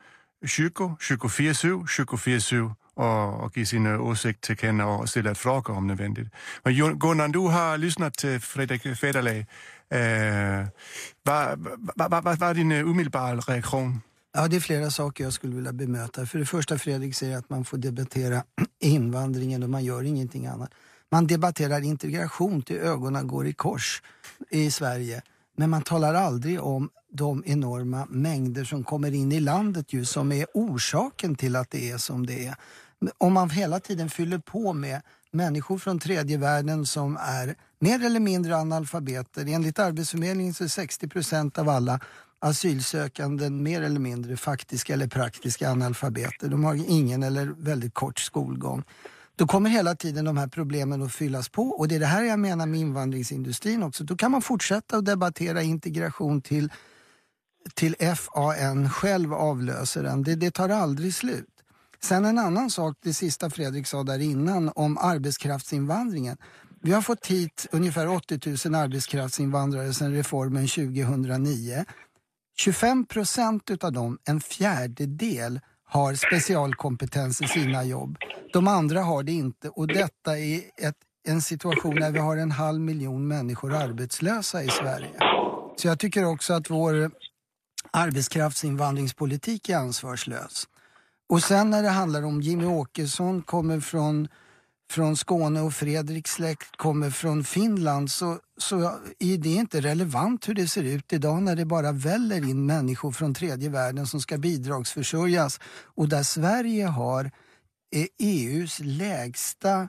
20 24 7 24 7 och, ge sin øh, åsikt till känna och ställa ett fråga om nödvändigt. Men Gunnar, du har lyssnat till Fredrik Federley. Uh, vad, vad, vad, vad var din omedelbara reaktion? Ja, det är flera saker jag skulle vilja bemöta. För det första, Fredrik säger att man får debattera [CLEARS THROAT] invandringen och man gör ingenting annat. Man debatterar integration till ögonen går i kors i Sverige. Men man talar aldrig om de enorma mängder som kommer in i landet ju, som är orsaken till att det är som det är. Om man hela tiden fyller på med människor från tredje världen som är mer eller mindre analfabeter. Enligt Arbetsförmedlingen så är 60 procent av alla asylsökande mer eller mindre faktiska eller praktiska analfabeter. De har ingen eller väldigt kort skolgång. Då kommer hela tiden de här problemen att fyllas på och det är det här jag menar med invandringsindustrin också. Då kan man fortsätta att debattera integration till, till FAN själv avlöser den. Det, det tar aldrig slut. Sen en annan sak, det sista Fredrik sa där innan om arbetskraftsinvandringen. Vi har fått hit ungefär 80 000 arbetskraftsinvandrare sedan reformen 2009. 25 procent utav dem, en fjärdedel, har specialkompetens i sina jobb. De andra har det inte och detta är ett, en situation där vi har en halv miljon människor arbetslösa i Sverige. Så jag tycker också att vår arbetskraftsinvandringspolitik är ansvarslös. Och sen när det handlar om Jimmy Åkesson kommer från från Skåne och Fredriks släkt kommer från Finland så, så är det inte relevant hur det ser ut idag när det bara väller in människor från tredje världen som ska bidragsförsörjas och där Sverige har eh, EUs lägsta Eh,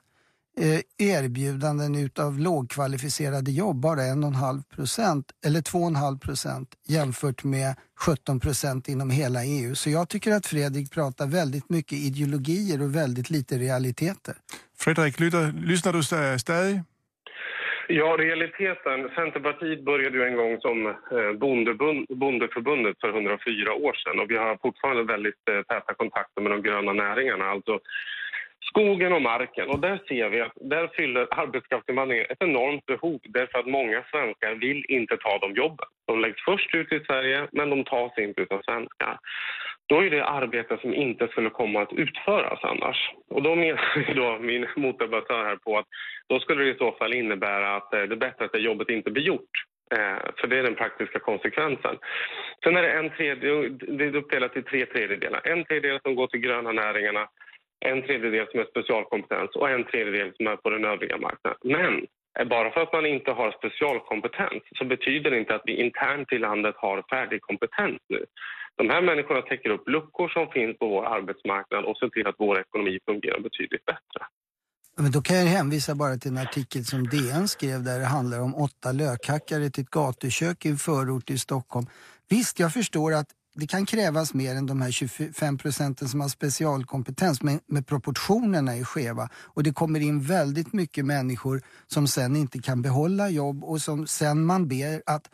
erbjudanden utav lågkvalificerade jobb, bara 1,5 procent eller 2,5 procent jämfört med 17 procent inom hela EU. Så jag tycker att Fredrik pratar väldigt mycket ideologier och väldigt lite realiteter. Fredrik, lyssnar du stadig? Ja, realiteten. Centerpartiet började ju en gång som eh, bondeförbundet för 104 år sedan och vi har fortfarande väldigt eh, täta kontakter med de gröna näringarna. Alltså skogen och marken. Och där ser vi att där fyller arbetskraftsinvandringen ett enormt behov därför att många svenskar vill inte ta de jobben. De läggs först ut i Sverige, men de tas inte av svenskar. Då är det arbete som inte skulle komma att utföras annars. Och då menar [LAUGHS] då min motdebattör här på att då skulle det i så fall innebära att eh, det är bättre att det jobbet inte blir gjort. Eh, för det är den praktiska konsekvensen. Sen är det en tredje, det är uppdelat i tre tredjedelar. En tredjedel som går till gröna näringarna en tredjedel som är specialkompetens och en tredjedel som är på den övriga marknaden. Men eh, bara för att man inte har specialkompetens så betyder det inte att vi internt i landet har färdig kompetens nu. De här människorna täcker upp luckor som finns på vår arbetsmarknad och ser till att vår ekonomi fungerar betydligt bättre. Men då kan jag hänvisa bara till en artikel som DN skrev där det handlar om åtta lökhackare till ett gatukök i en förort i Stockholm. Visst, jag förstår att det kan krävas mer än de här 25 procenten som har specialkompetens, men, men proportionerna är skeva. Och det kommer in väldigt mycket människor som sen inte kan behålla jobb och som sen man ber att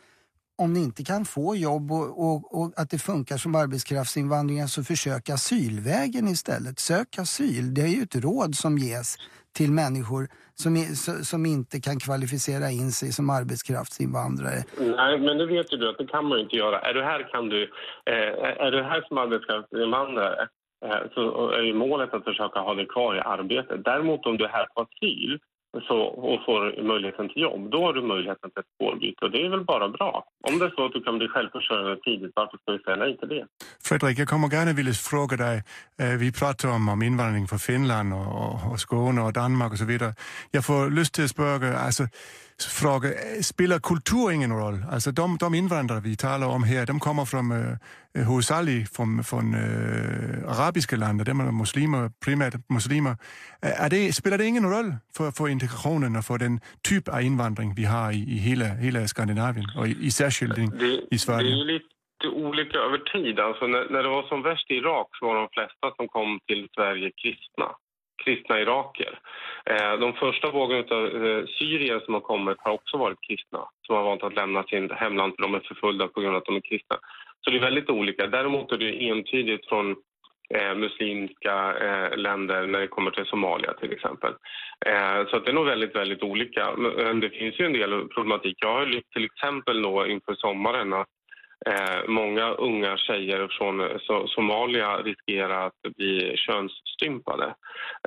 om ni inte kan få jobb och, och, och, att det funkar som arbetskraftsinvandring så försök asylvägen istället. Sök asyl. Det är ju ett råd som ges till människor som, som inte kan kvalificera in sig som arbetskraftsinvandrare. Nej, men det vet ju du att det kan man inte göra. Är du här, kan du, eh, är du här som arbetskraftsinvandrare eh, så är ju målet att försöka ha dig kvar i arbete. Däremot om du är här på asyl så, och får möjligheten till jobb, då har du möjligheten till ett spårbyte. Och det är väl bara bra. Om det är så att du kan bli självförsörjande tidigt, varför ska vi säga nej till det? Fredrik, jag kommer gärna vilja fråga dig. Eh, vi pratar om, om invandring från Finland och, och Skåne och Danmark och så vidare. Jag får lust till att fråga, alltså, fråga, spelar kultur ingen roll? Alltså de, de invandrare vi talar om här, de kommer från uh, huvudsakligen från, från uh, arabiska länder, de är muslimer, primärt muslimer. Är det, spelar det ingen roll för, för integrationen och för den typ av invandring vi har i, i hela, hela Skandinavien och i, i särskilt i, i Sverige? Det är lite olika över tid. Alltså när, när det var som värst i Irak så var de flesta som kom till Sverige kristna kristna iraker. Eh, de första vågen av eh, syrier som har kommit har också varit kristna som har valt att lämna sin hemland för de är förföljda på grund av att de är kristna. Så det är väldigt olika. Däremot är det entydigt från eh, muslimska eh, länder när det kommer till Somalia till exempel. Eh, så det är nog väldigt, väldigt olika. Men eh, det finns ju en del problematik. Jag har lyft till exempel då inför sommaren att Eh, många unga tjejer från so Somalia riskerar att bli könsstympade.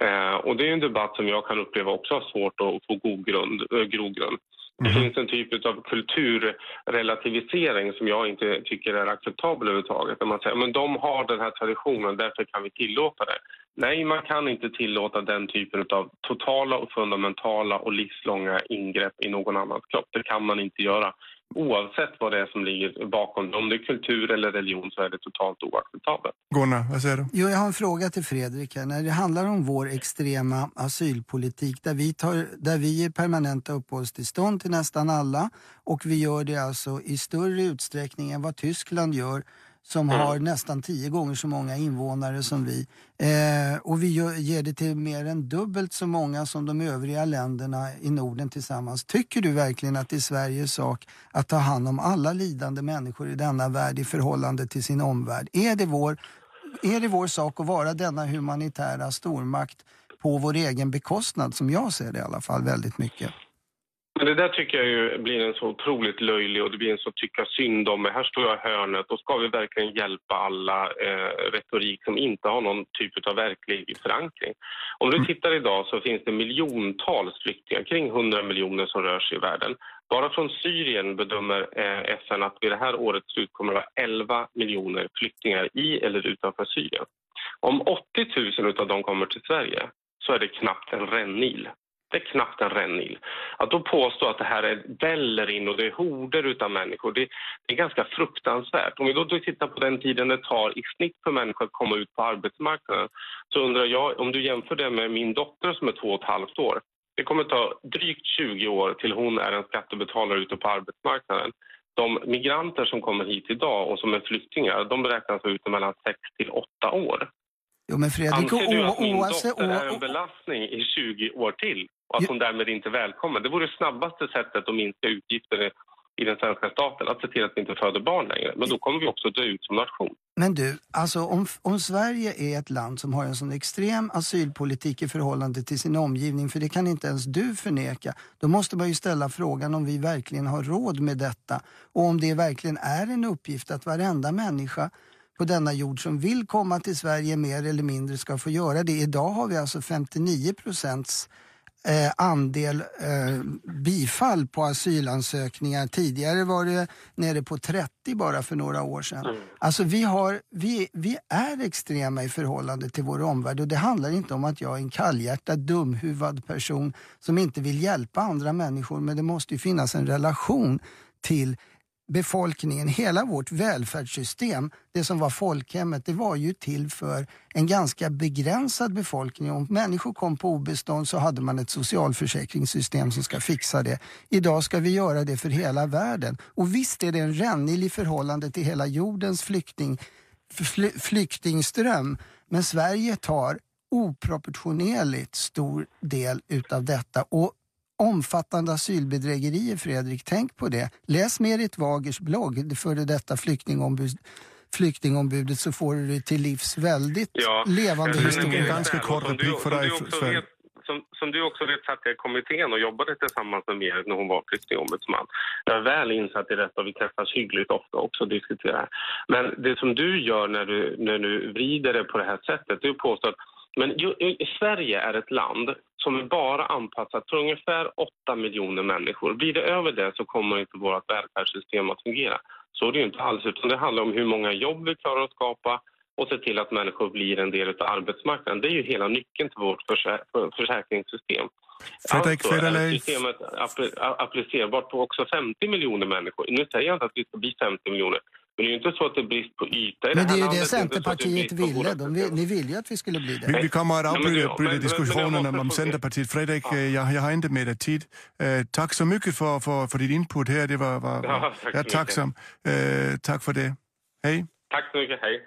Eh, och det är en debatt som jag kan uppleva också har svårt att få god grund, eh, grogrund. Det mm. finns en typ av kulturrelativisering som jag inte tycker är acceptabel överhuvudtaget. Där man säger men de har den här traditionen, därför kan vi tillåta det. Nej, man kan inte tillåta den typen av totala och fundamentala och livslånga ingrepp i någon annans kropp. Det kan man inte göra. Oavsett vad det är som ligger bakom. Om det är kultur eller religion så är det totalt oacceptabelt. Gunnar, vad säger du? Jo, jag har en fråga till Fredrik. Här. När det handlar om vår extrema asylpolitik där vi, tar, där vi ger permanenta uppehållstillstånd till nästan alla och vi gör det alltså i större utsträckning än vad Tyskland gör som mm. har nästan tio gånger så många invånare som vi. Eh, och vi ger det till mer än dubbelt så många som de övriga länderna i Norden tillsammans. Tycker du verkligen att det är Sveriges sak att ta hand om alla lidande människor i denna värld i förhållande till sin omvärld? Är det vår, är det vår sak att vara denna humanitära stormakt på vår egen bekostnad, som jag ser det i alla fall, väldigt mycket? Men det där tycker jag ju blir en så otroligt löjlig och det blir en så tycka synd om mig. Här står jag i hörnet och ska vi verkligen hjälpa alla eh, retorik som inte har någon typ av verklig förankring. Om du mm. tittar idag så finns det miljontals flyktingar, kring 100 miljoner som rör sig i världen. Bara från Syrien bedömer eh, FN att vid det här årets slut kommer det vara 11 miljoner flyktingar i eller utanför Syrien. Om 80 000 av dem kommer till Sverige så är det knappt en rännil det är knappt en rännil. Att då påstå att det här är väller in och det är horder av människor, det, är ganska fruktansvärt. Om vi då tittar på den tiden det tar i snitt för människor att komma ut på arbetsmarknaden så undrar jag, om du jämför det med min dotter som är två och ett halvt år. Det kommer ta drygt 20 år till hon är en skattebetalare ute på arbetsmarknaden. De migranter som kommer hit idag och som är flyktingar, de beräknas vara ute mellan 6 till 8 år. Jo, men Fredrik, Anser du att min dotter är en belastning i 20 år till? Och att hon därmed inte är välkommen. Det vore det snabbaste sättet att minska utgifter i den svenska staten, att se till att vi inte föder barn längre. Men då kommer vi också dö ut som nation. Men du, alltså om, om Sverige är ett land som har en sån extrem asylpolitik i förhållande till sin omgivning, för det kan inte ens du förneka, då måste man ju ställa frågan om vi verkligen har råd med detta och om det verkligen är en uppgift att varenda människa på denna jord som vill komma till Sverige mer eller mindre ska få göra det. Idag har vi alltså 59 procents eh, andel eh, bifall på asylansökningar. Tidigare var det nere på 30 bara för några år sedan. Mm. Alltså vi, har, vi, vi är extrema i förhållande till vår omvärld och det handlar inte om att jag är en kallhjärtad dumhuvad person som inte vill hjälpa andra människor men det måste ju finnas en relation till befolkningen, hela vårt välfärdssystem, det som var folkhemmet, det var ju till för en ganska begränsad befolkning. Om människor kom på obestånd så hade man ett socialförsäkringssystem som ska fixa det. Idag ska vi göra det för hela världen. Och visst är det en rännil i förhållande till hela jordens flykting, fly, flyktingström, men Sverige tar oproportionerligt stor del utav detta. Och omfattande asylbedrägerier, Fredrik. Tänk på det. Läs Merit Wagers blogg, det före detta flyktingombud, flyktingombudet, så får du det till livs väldigt ja, levande historier. Ganska kort replik för dig. Som, som, du också vet satt jag i kommittén och jobbade tillsammans med Merit när hon var flyktingombudsman. Jag är väl insatt i detta och vi träffas hyggligt ofta också och diskuterar. Men det som du gör när du, när du vrider det på det här sättet, det är att påstå att men Sverige är ett land som är bara anpassat för ungefär 8 miljoner människor. Blir det över det så kommer inte vårt välfärdssystem att fungera. Så är det inte alls, utan det handlar om hur många jobb vi klarar att skapa och se till att människor blir en del av arbetsmarknaden. Det är ju hela nyckeln till vårt försä försäkringssystem. Fredrik alltså är systemet applicerbart på också 50 miljoner människor. Nu säger jag inte att vi ska bli 50 miljoner, men det är ju inte så att det är brist på yta i Men det är ju det Centerpartiet det ville. De ni ville ju att vi skulle bli det. Vi, vi kommer att avbryta diskussionen om Centerpartiet. Fredrik, ja. Eh, jag, jag har inte mer tid. Eh, tack så mycket för, för, för ditt input här. Det var, var, ja, tack jag är tacksam. Eh, tack för det. Hej. Tack så mycket. Hej.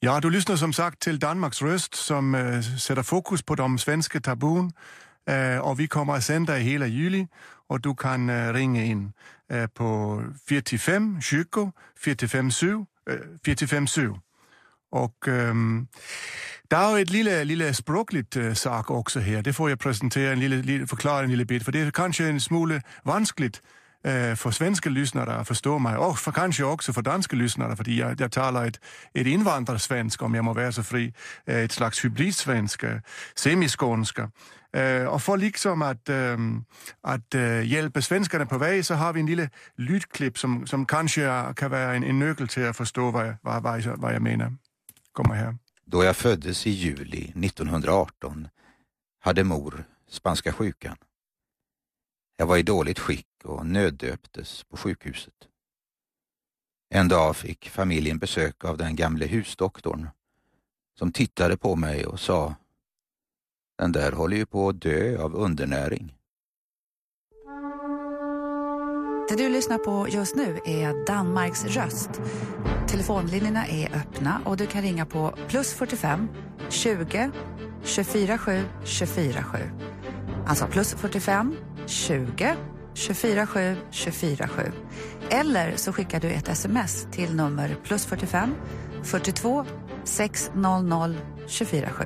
Ja, du lyssnar som sagt till Danmarks röst som äh, sätter fokus på de svenska tabun. Äh, och vi kommer att sända i hela juli och du kan øh, ringa in øh, på 45 20 45 7 45 7. Och um, det är ett lille, lille språkligt uh, øh, sak också här. Det får jag presentera en lille, lille, förklara en lille bit, för det är kanske en smule vanskligt uh, för svenska lyssnare att förstå mig och för kanske också för danska lyssnare för jag, jag talar ett, ett invandrarsvenska om jag må vara så fri, uh, ett slags hybridsvenska, semiskånska. Øh, uh, och för liksom att, øh, att uh, øh, hjälpa svenskarna på väg så har vi en lille lydklipp som, som kanske kan vara en, en nyckel till att förstå vad, vad, vad, vad jag menar. Kommer här. Då jag föddes i juli 1918 hade mor spanska sjukan. Jag var i dåligt skick och nöddöptes på sjukhuset. En dag fick familjen besök av den gamle husdoktorn som tittade på mig och sa den där håller ju på att dö av undernäring. Det du lyssnar på just nu är Danmarks röst. Telefonlinjerna är öppna och du kan ringa på plus 45 20 24 7 24 7. Alltså plus 45 20 24 7 24 7. Eller så skickar du ett sms till nummer plus 45 42 600 24 7.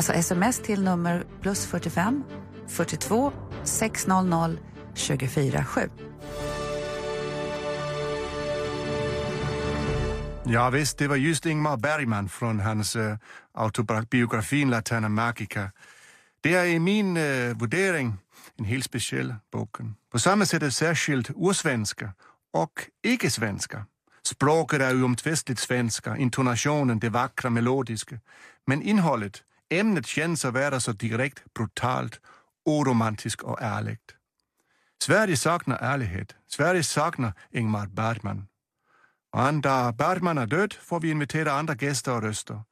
Alltså sms till nummer plus 45 42 600 24 7. Ja visst, det var just Ingmar Bergman från hans uh, autobiografi Latana Magica. Det är i min eh, uh, värdering en helt speciell bok. På samma sätt är särskilt ursvenska och icke-svenska. Språket är oomtvistligt svenska, intonationen det vackra melodiska. Men innehållet, ämnet känns att vara så direkt brutalt, oromantiskt och ärligt. Sverige saknar ärlighet. Sverige saknar Ingmar Bergman. Och när Bergman är död får vi invitera andra gäster och röster.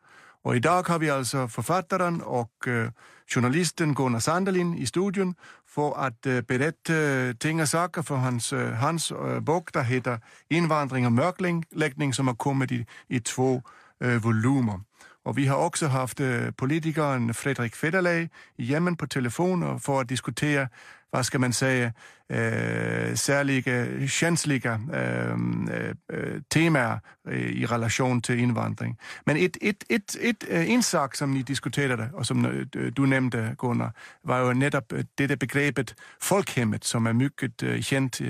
Och idag har vi alltså författaren och øh, eh, journalisten Gunnar Sandelin i studion för att eh, øh, berätta øh, ting och saker för hans, uh, hans bok där heter Invandring och mörkläggning som har kommit i, i två volymer. Och vi har också haft øh, politikern Fredrik Federley i Yemen på telefon för att diskutera vad ska man säga, Øh, eh, särliga, känsliga eh, øh, øh, teman i relation till invandring. Men ett, ett, ett, ett, en sak som ni diskuterade och som du nämnde Gunnar var ju netop det begreppet folkhemmet som är mycket känt,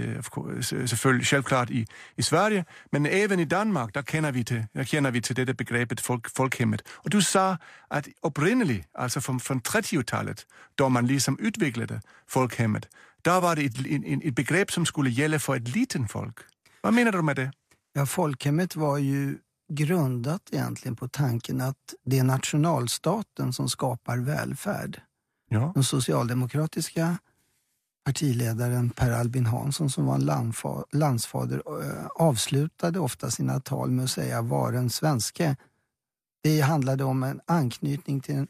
självklart i, i Sverige, men även i Danmark där känner vi till, där känner vi till det begreppet folk, folkhemmet. Och du sa att upprinnelig, alltså från, från 30-talet, då man liksom utvecklade folkhemmet, där var det ett, ett begrepp som skulle gälla för ett litet folk. Vad menar du med det? Ja, folkhemmet var ju grundat egentligen på tanken att det är nationalstaten som skapar välfärd. Ja. Den socialdemokratiska partiledaren Per Albin Hansson som var en landsfader avslutade ofta sina tal med att säga var en svenske. Det handlade om en anknytning till en,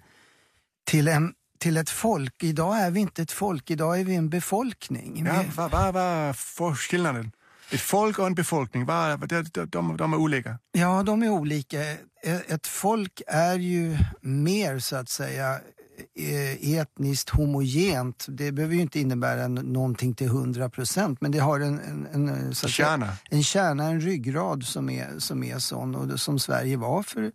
till en till ett folk. Idag är vi inte ett folk, idag är vi en befolkning. Ja, vad va, va är skillnaden? Ett folk och en befolkning, va, de, de, de är olika? Ja, de är olika. Ett folk är ju mer så att säga e, etniskt homogent. Det behöver ju inte innebära någonting till hundra procent men det har en, en, en, så kärna. en kärna, en ryggrad som är, som är sån och som Sverige var för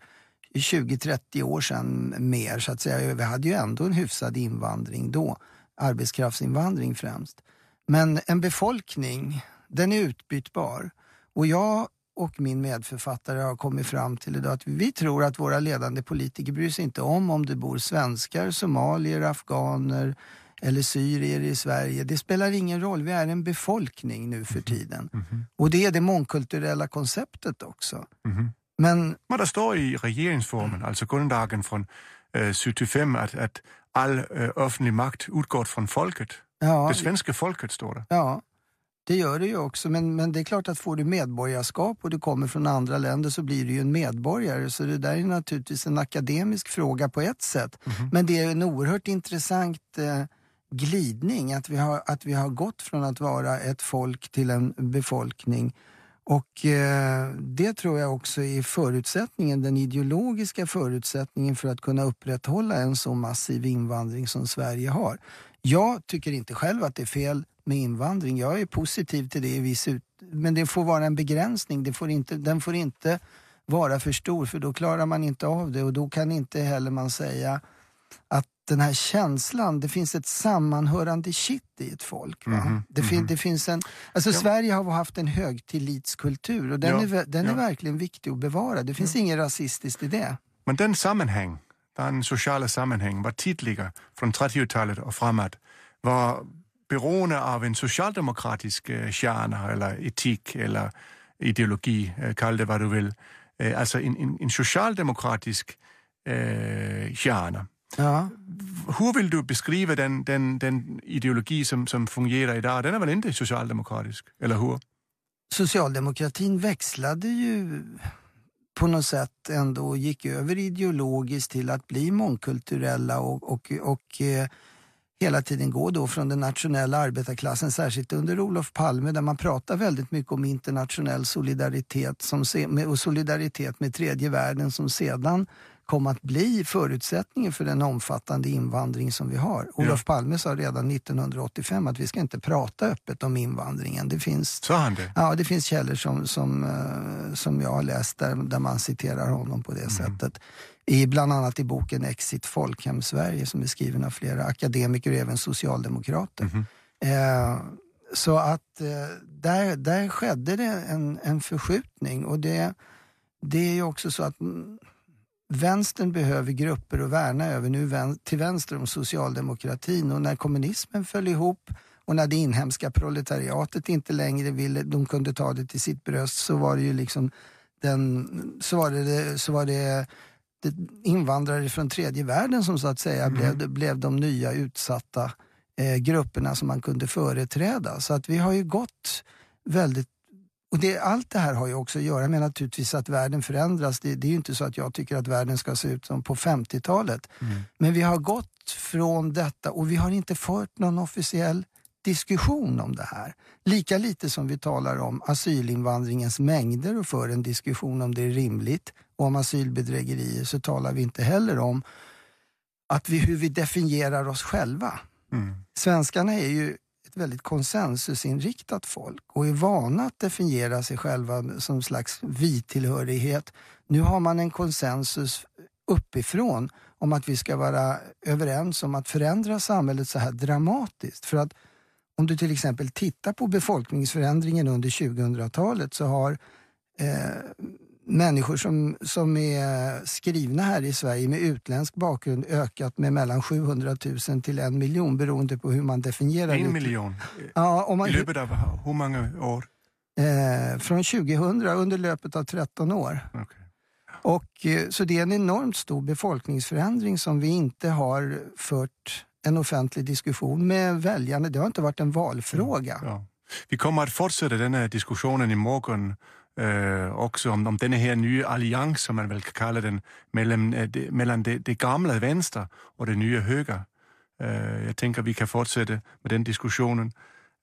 20-30 år sedan mer så att säga. Vi hade ju ändå en hyfsad invandring då, arbetskraftsinvandring främst. Men en befolkning, den är utbytbar. Och jag och min medförfattare har kommit fram till idag att vi tror att våra ledande politiker bryr sig inte om om det bor svenskar, somalier, afghaner eller syrier i Sverige. Det spelar ingen roll, vi är en befolkning nu för tiden. Mm -hmm. Och det är det mångkulturella konceptet också. Mm -hmm. Men, Men det står i regeringsformen, alltså grundlagen från eh, 75, att, att all eh, offentlig makt utgår från folket. Ja, det svenska folket står det. Ja, det gör det ju också. Men, men det är klart att får du medborgarskap och du kommer från andra länder så blir du ju en medborgare. Så det där är naturligtvis en akademisk fråga på ett sätt. Mm. Men det är en oerhört intressant eh, glidning att vi, har, att vi har gått från att vara ett folk till en befolkning och eh, det tror jag också är förutsättningen, den ideologiska förutsättningen för att kunna upprätthålla en så massiv invandring som Sverige har. Jag tycker inte själv att det är fel med invandring. Jag är positiv till det i viss ut... Men det får vara en begränsning. Det får inte, den får inte vara för stor för då klarar man inte av det och då kan inte heller man säga att den här känslan, det finns ett sammanhörande kitt i ett folk. Mm det, fin, mm det, finns en, alltså ja. Sverige har haft en högtillitskultur och den, ja, är, den ja. är verkligen viktig att bevara. Det finns inget rasistiskt i det. Men den sammanhang, den sociala sammanhang var tydliga från 30-talet och framåt var beroende av en socialdemokratisk eh, kärna eller etik eller ideologi, eh, kalla det vad du vill. Eh, alltså en, en, en socialdemokratisk eh, kärna Ja. Hur vill du beskriva den, den, den ideologi som, som fungerar idag? Den är väl inte socialdemokratisk, eller hur? Socialdemokratin växlade ju på något sätt ändå gick över ideologiskt till att bli mångkulturella och, och, och eh, hela tiden gå då från den nationella arbetarklassen, särskilt under Olof Palme där man pratar väldigt mycket om internationell solidaritet som, och solidaritet med tredje världen som sedan kom att bli förutsättningen för den omfattande invandring som vi har. Ja. Olof Palme sa redan 1985 att vi ska inte prata öppet om invandringen. Det finns, sa han det? Ja, det finns källor som, som, eh, som jag har läst där, där man citerar honom på det mm. sättet. I, bland annat i boken Exit Folkhem Sverige som är skriven av flera akademiker och även socialdemokrater. Mm. Eh, så att eh, där, där skedde det en, en förskjutning och det, det är ju också så att vänstern behöver grupper att värna över nu till vänster om socialdemokratin och när kommunismen föll ihop och när det inhemska proletariatet inte längre ville, de kunde ta det till sitt bröst så var det ju liksom den, så var det, så var det, det invandrare från tredje världen som så att säga mm. blev, blev de nya utsatta eh, grupperna som man kunde företräda. Så att vi har ju gått väldigt och det, allt det här har ju också att göra med naturligtvis att världen förändras. Det, det är ju inte så att jag tycker att världen ska se ut som på 50-talet. Mm. Men vi har gått från detta och vi har inte fört någon officiell diskussion om det här. Lika lite som vi talar om asylinvandringens mängder och för en diskussion om det är rimligt och om asylbedrägerier så talar vi inte heller om att vi, hur vi definierar oss själva. Mm. Svenskarna är ju ett väldigt konsensusinriktat folk och är vana att definiera sig själva som slags vi-tillhörighet. Nu har man en konsensus uppifrån om att vi ska vara överens om att förändra samhället så här dramatiskt. För att om du till exempel tittar på befolkningsförändringen under 2000-talet så har eh, människor som, som är skrivna här i Sverige med utländsk bakgrund ökat med mellan 700 000 till en miljon beroende på hur man definierar En miljon? Ja, om man, I löpet av hur många år? Eh, från 2000, under löpet av 13 år. Okay. Och, eh, så det är en enormt stor befolkningsförändring som vi inte har fört en offentlig diskussion med väljarna. Det har inte varit en valfråga. Ja. Vi kommer att fortsätta den här diskussionen imorgon øh, också om, om den här nya allians, som man väl kan kalla den, mellan, äh, det, mellan det, det, gamla vänster och det nya höger. Äh, jag tänker att vi kan fortsätta med den diskussionen.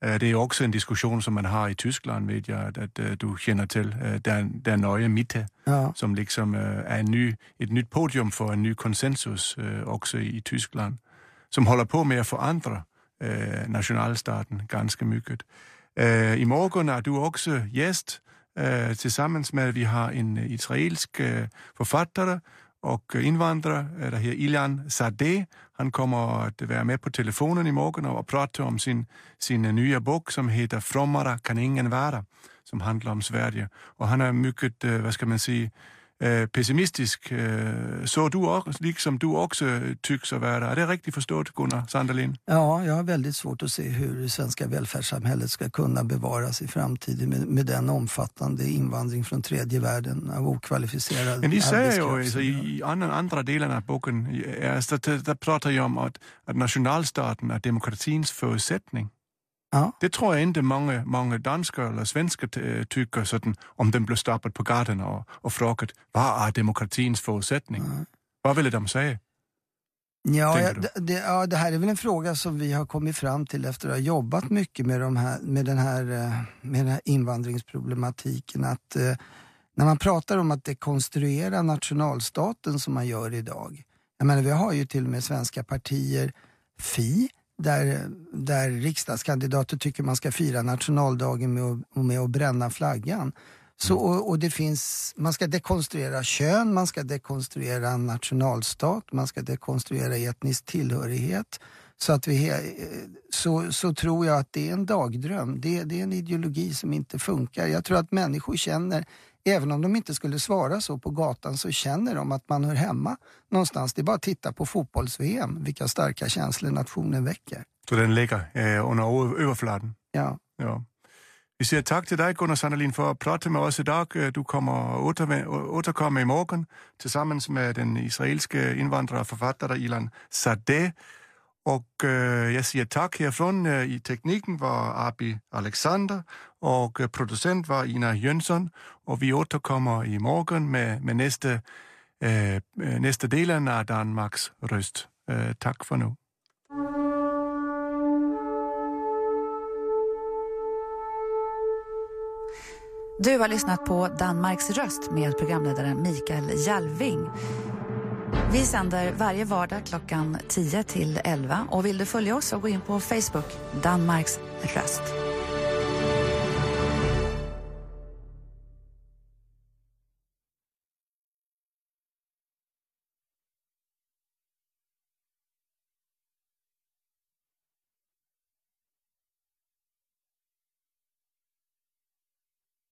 Det är också en diskussion som man har i Tyskland, vet jag att, du känner till. Där, där Neue Mitte, ja. som liksom är en ny, ett nytt podium för en ny konsensus också i Tyskland, som håller på med att förändra nationalstaten ganska mycket. Imorgon är du också gäst eh, tillsammans med vi har en eh, israelisk eh, författare och eh, invandrare, eh, det här Ilhan Sadeh. Han kommer att vara med på telefonen i morgon och prata om sin, sin eh, nya bok som heter Frommare kan ingen vara, som handlar om Sverige. Och han är mycket, vad ska man säga, Eh, pessimistisk, eh, så du också, liksom du också tycks vara. Är det riktigt förstått Gunnar Sandelin? Ja, jag har väldigt svårt att se hur det svenska välfärdssamhället ska kunna bevaras i framtiden med, med den omfattande invandring från tredje världen av okvalificerad Men ni säger ju alltså, i andra, andra delen av boken, alltså, där pratar jag om att, att nationalstaten är demokratins förutsättning. Ja. Det tror jag inte många, många danskar eller svenskar tycker sådan, om den blev stoppad på gatan och, och frågat vad är demokratins förutsättning? Ja. Vad vill de säga? Ja, ja det, ja, det här är väl en fråga som vi har kommit fram till efter att ha jobbat mycket med, de här, med, den, här, eh, med den här invandringsproblematiken. Att eh, när man pratar om att dekonstruera nationalstaten som man gör idag. Jag menar, vi har ju till och med svenska partier, Fi, där, där riksdagskandidater tycker man ska fira nationaldagen med med att bränna flaggan. Så, mm. och, och, det finns, man ska dekonstruera kön, man ska dekonstruera nationalstat, man ska dekonstruera etnisk tillhörighet. Så, att vi, så, så tror jag att det är en dagdröm. Det, det är en ideologi som inte funkar. Jag tror att människor känner Även om de inte skulle svara så på gatan så känner de att man hör hemma någonstans. Det är bara att titta på fotbolls-VM, vilka starka känslor nationen väcker. Så den ligger eh, under överfladen? Ja. ja. Vi säger tack till dig Gunnar Sandelin för att prata med oss idag. Du kommer åter, återkomma imorgon tillsammans med den israeliske författare Ilan Sadeh. Och eh, øh, jag säger tack härifrån. Øh, I tekniken var Abi Alexander och øh, producent var Ina Jönsson. Och vi återkommer imorgon med, med nästa, eh, nästa delen av Danmarks röst. Eh, tack för nu. Du har lyssnat på Danmarks röst med programledaren Mikael Jalving. Vi sänder varje vardag klockan 10 till 11 och vill du följa oss så gå in på Facebook, Danmarks röst.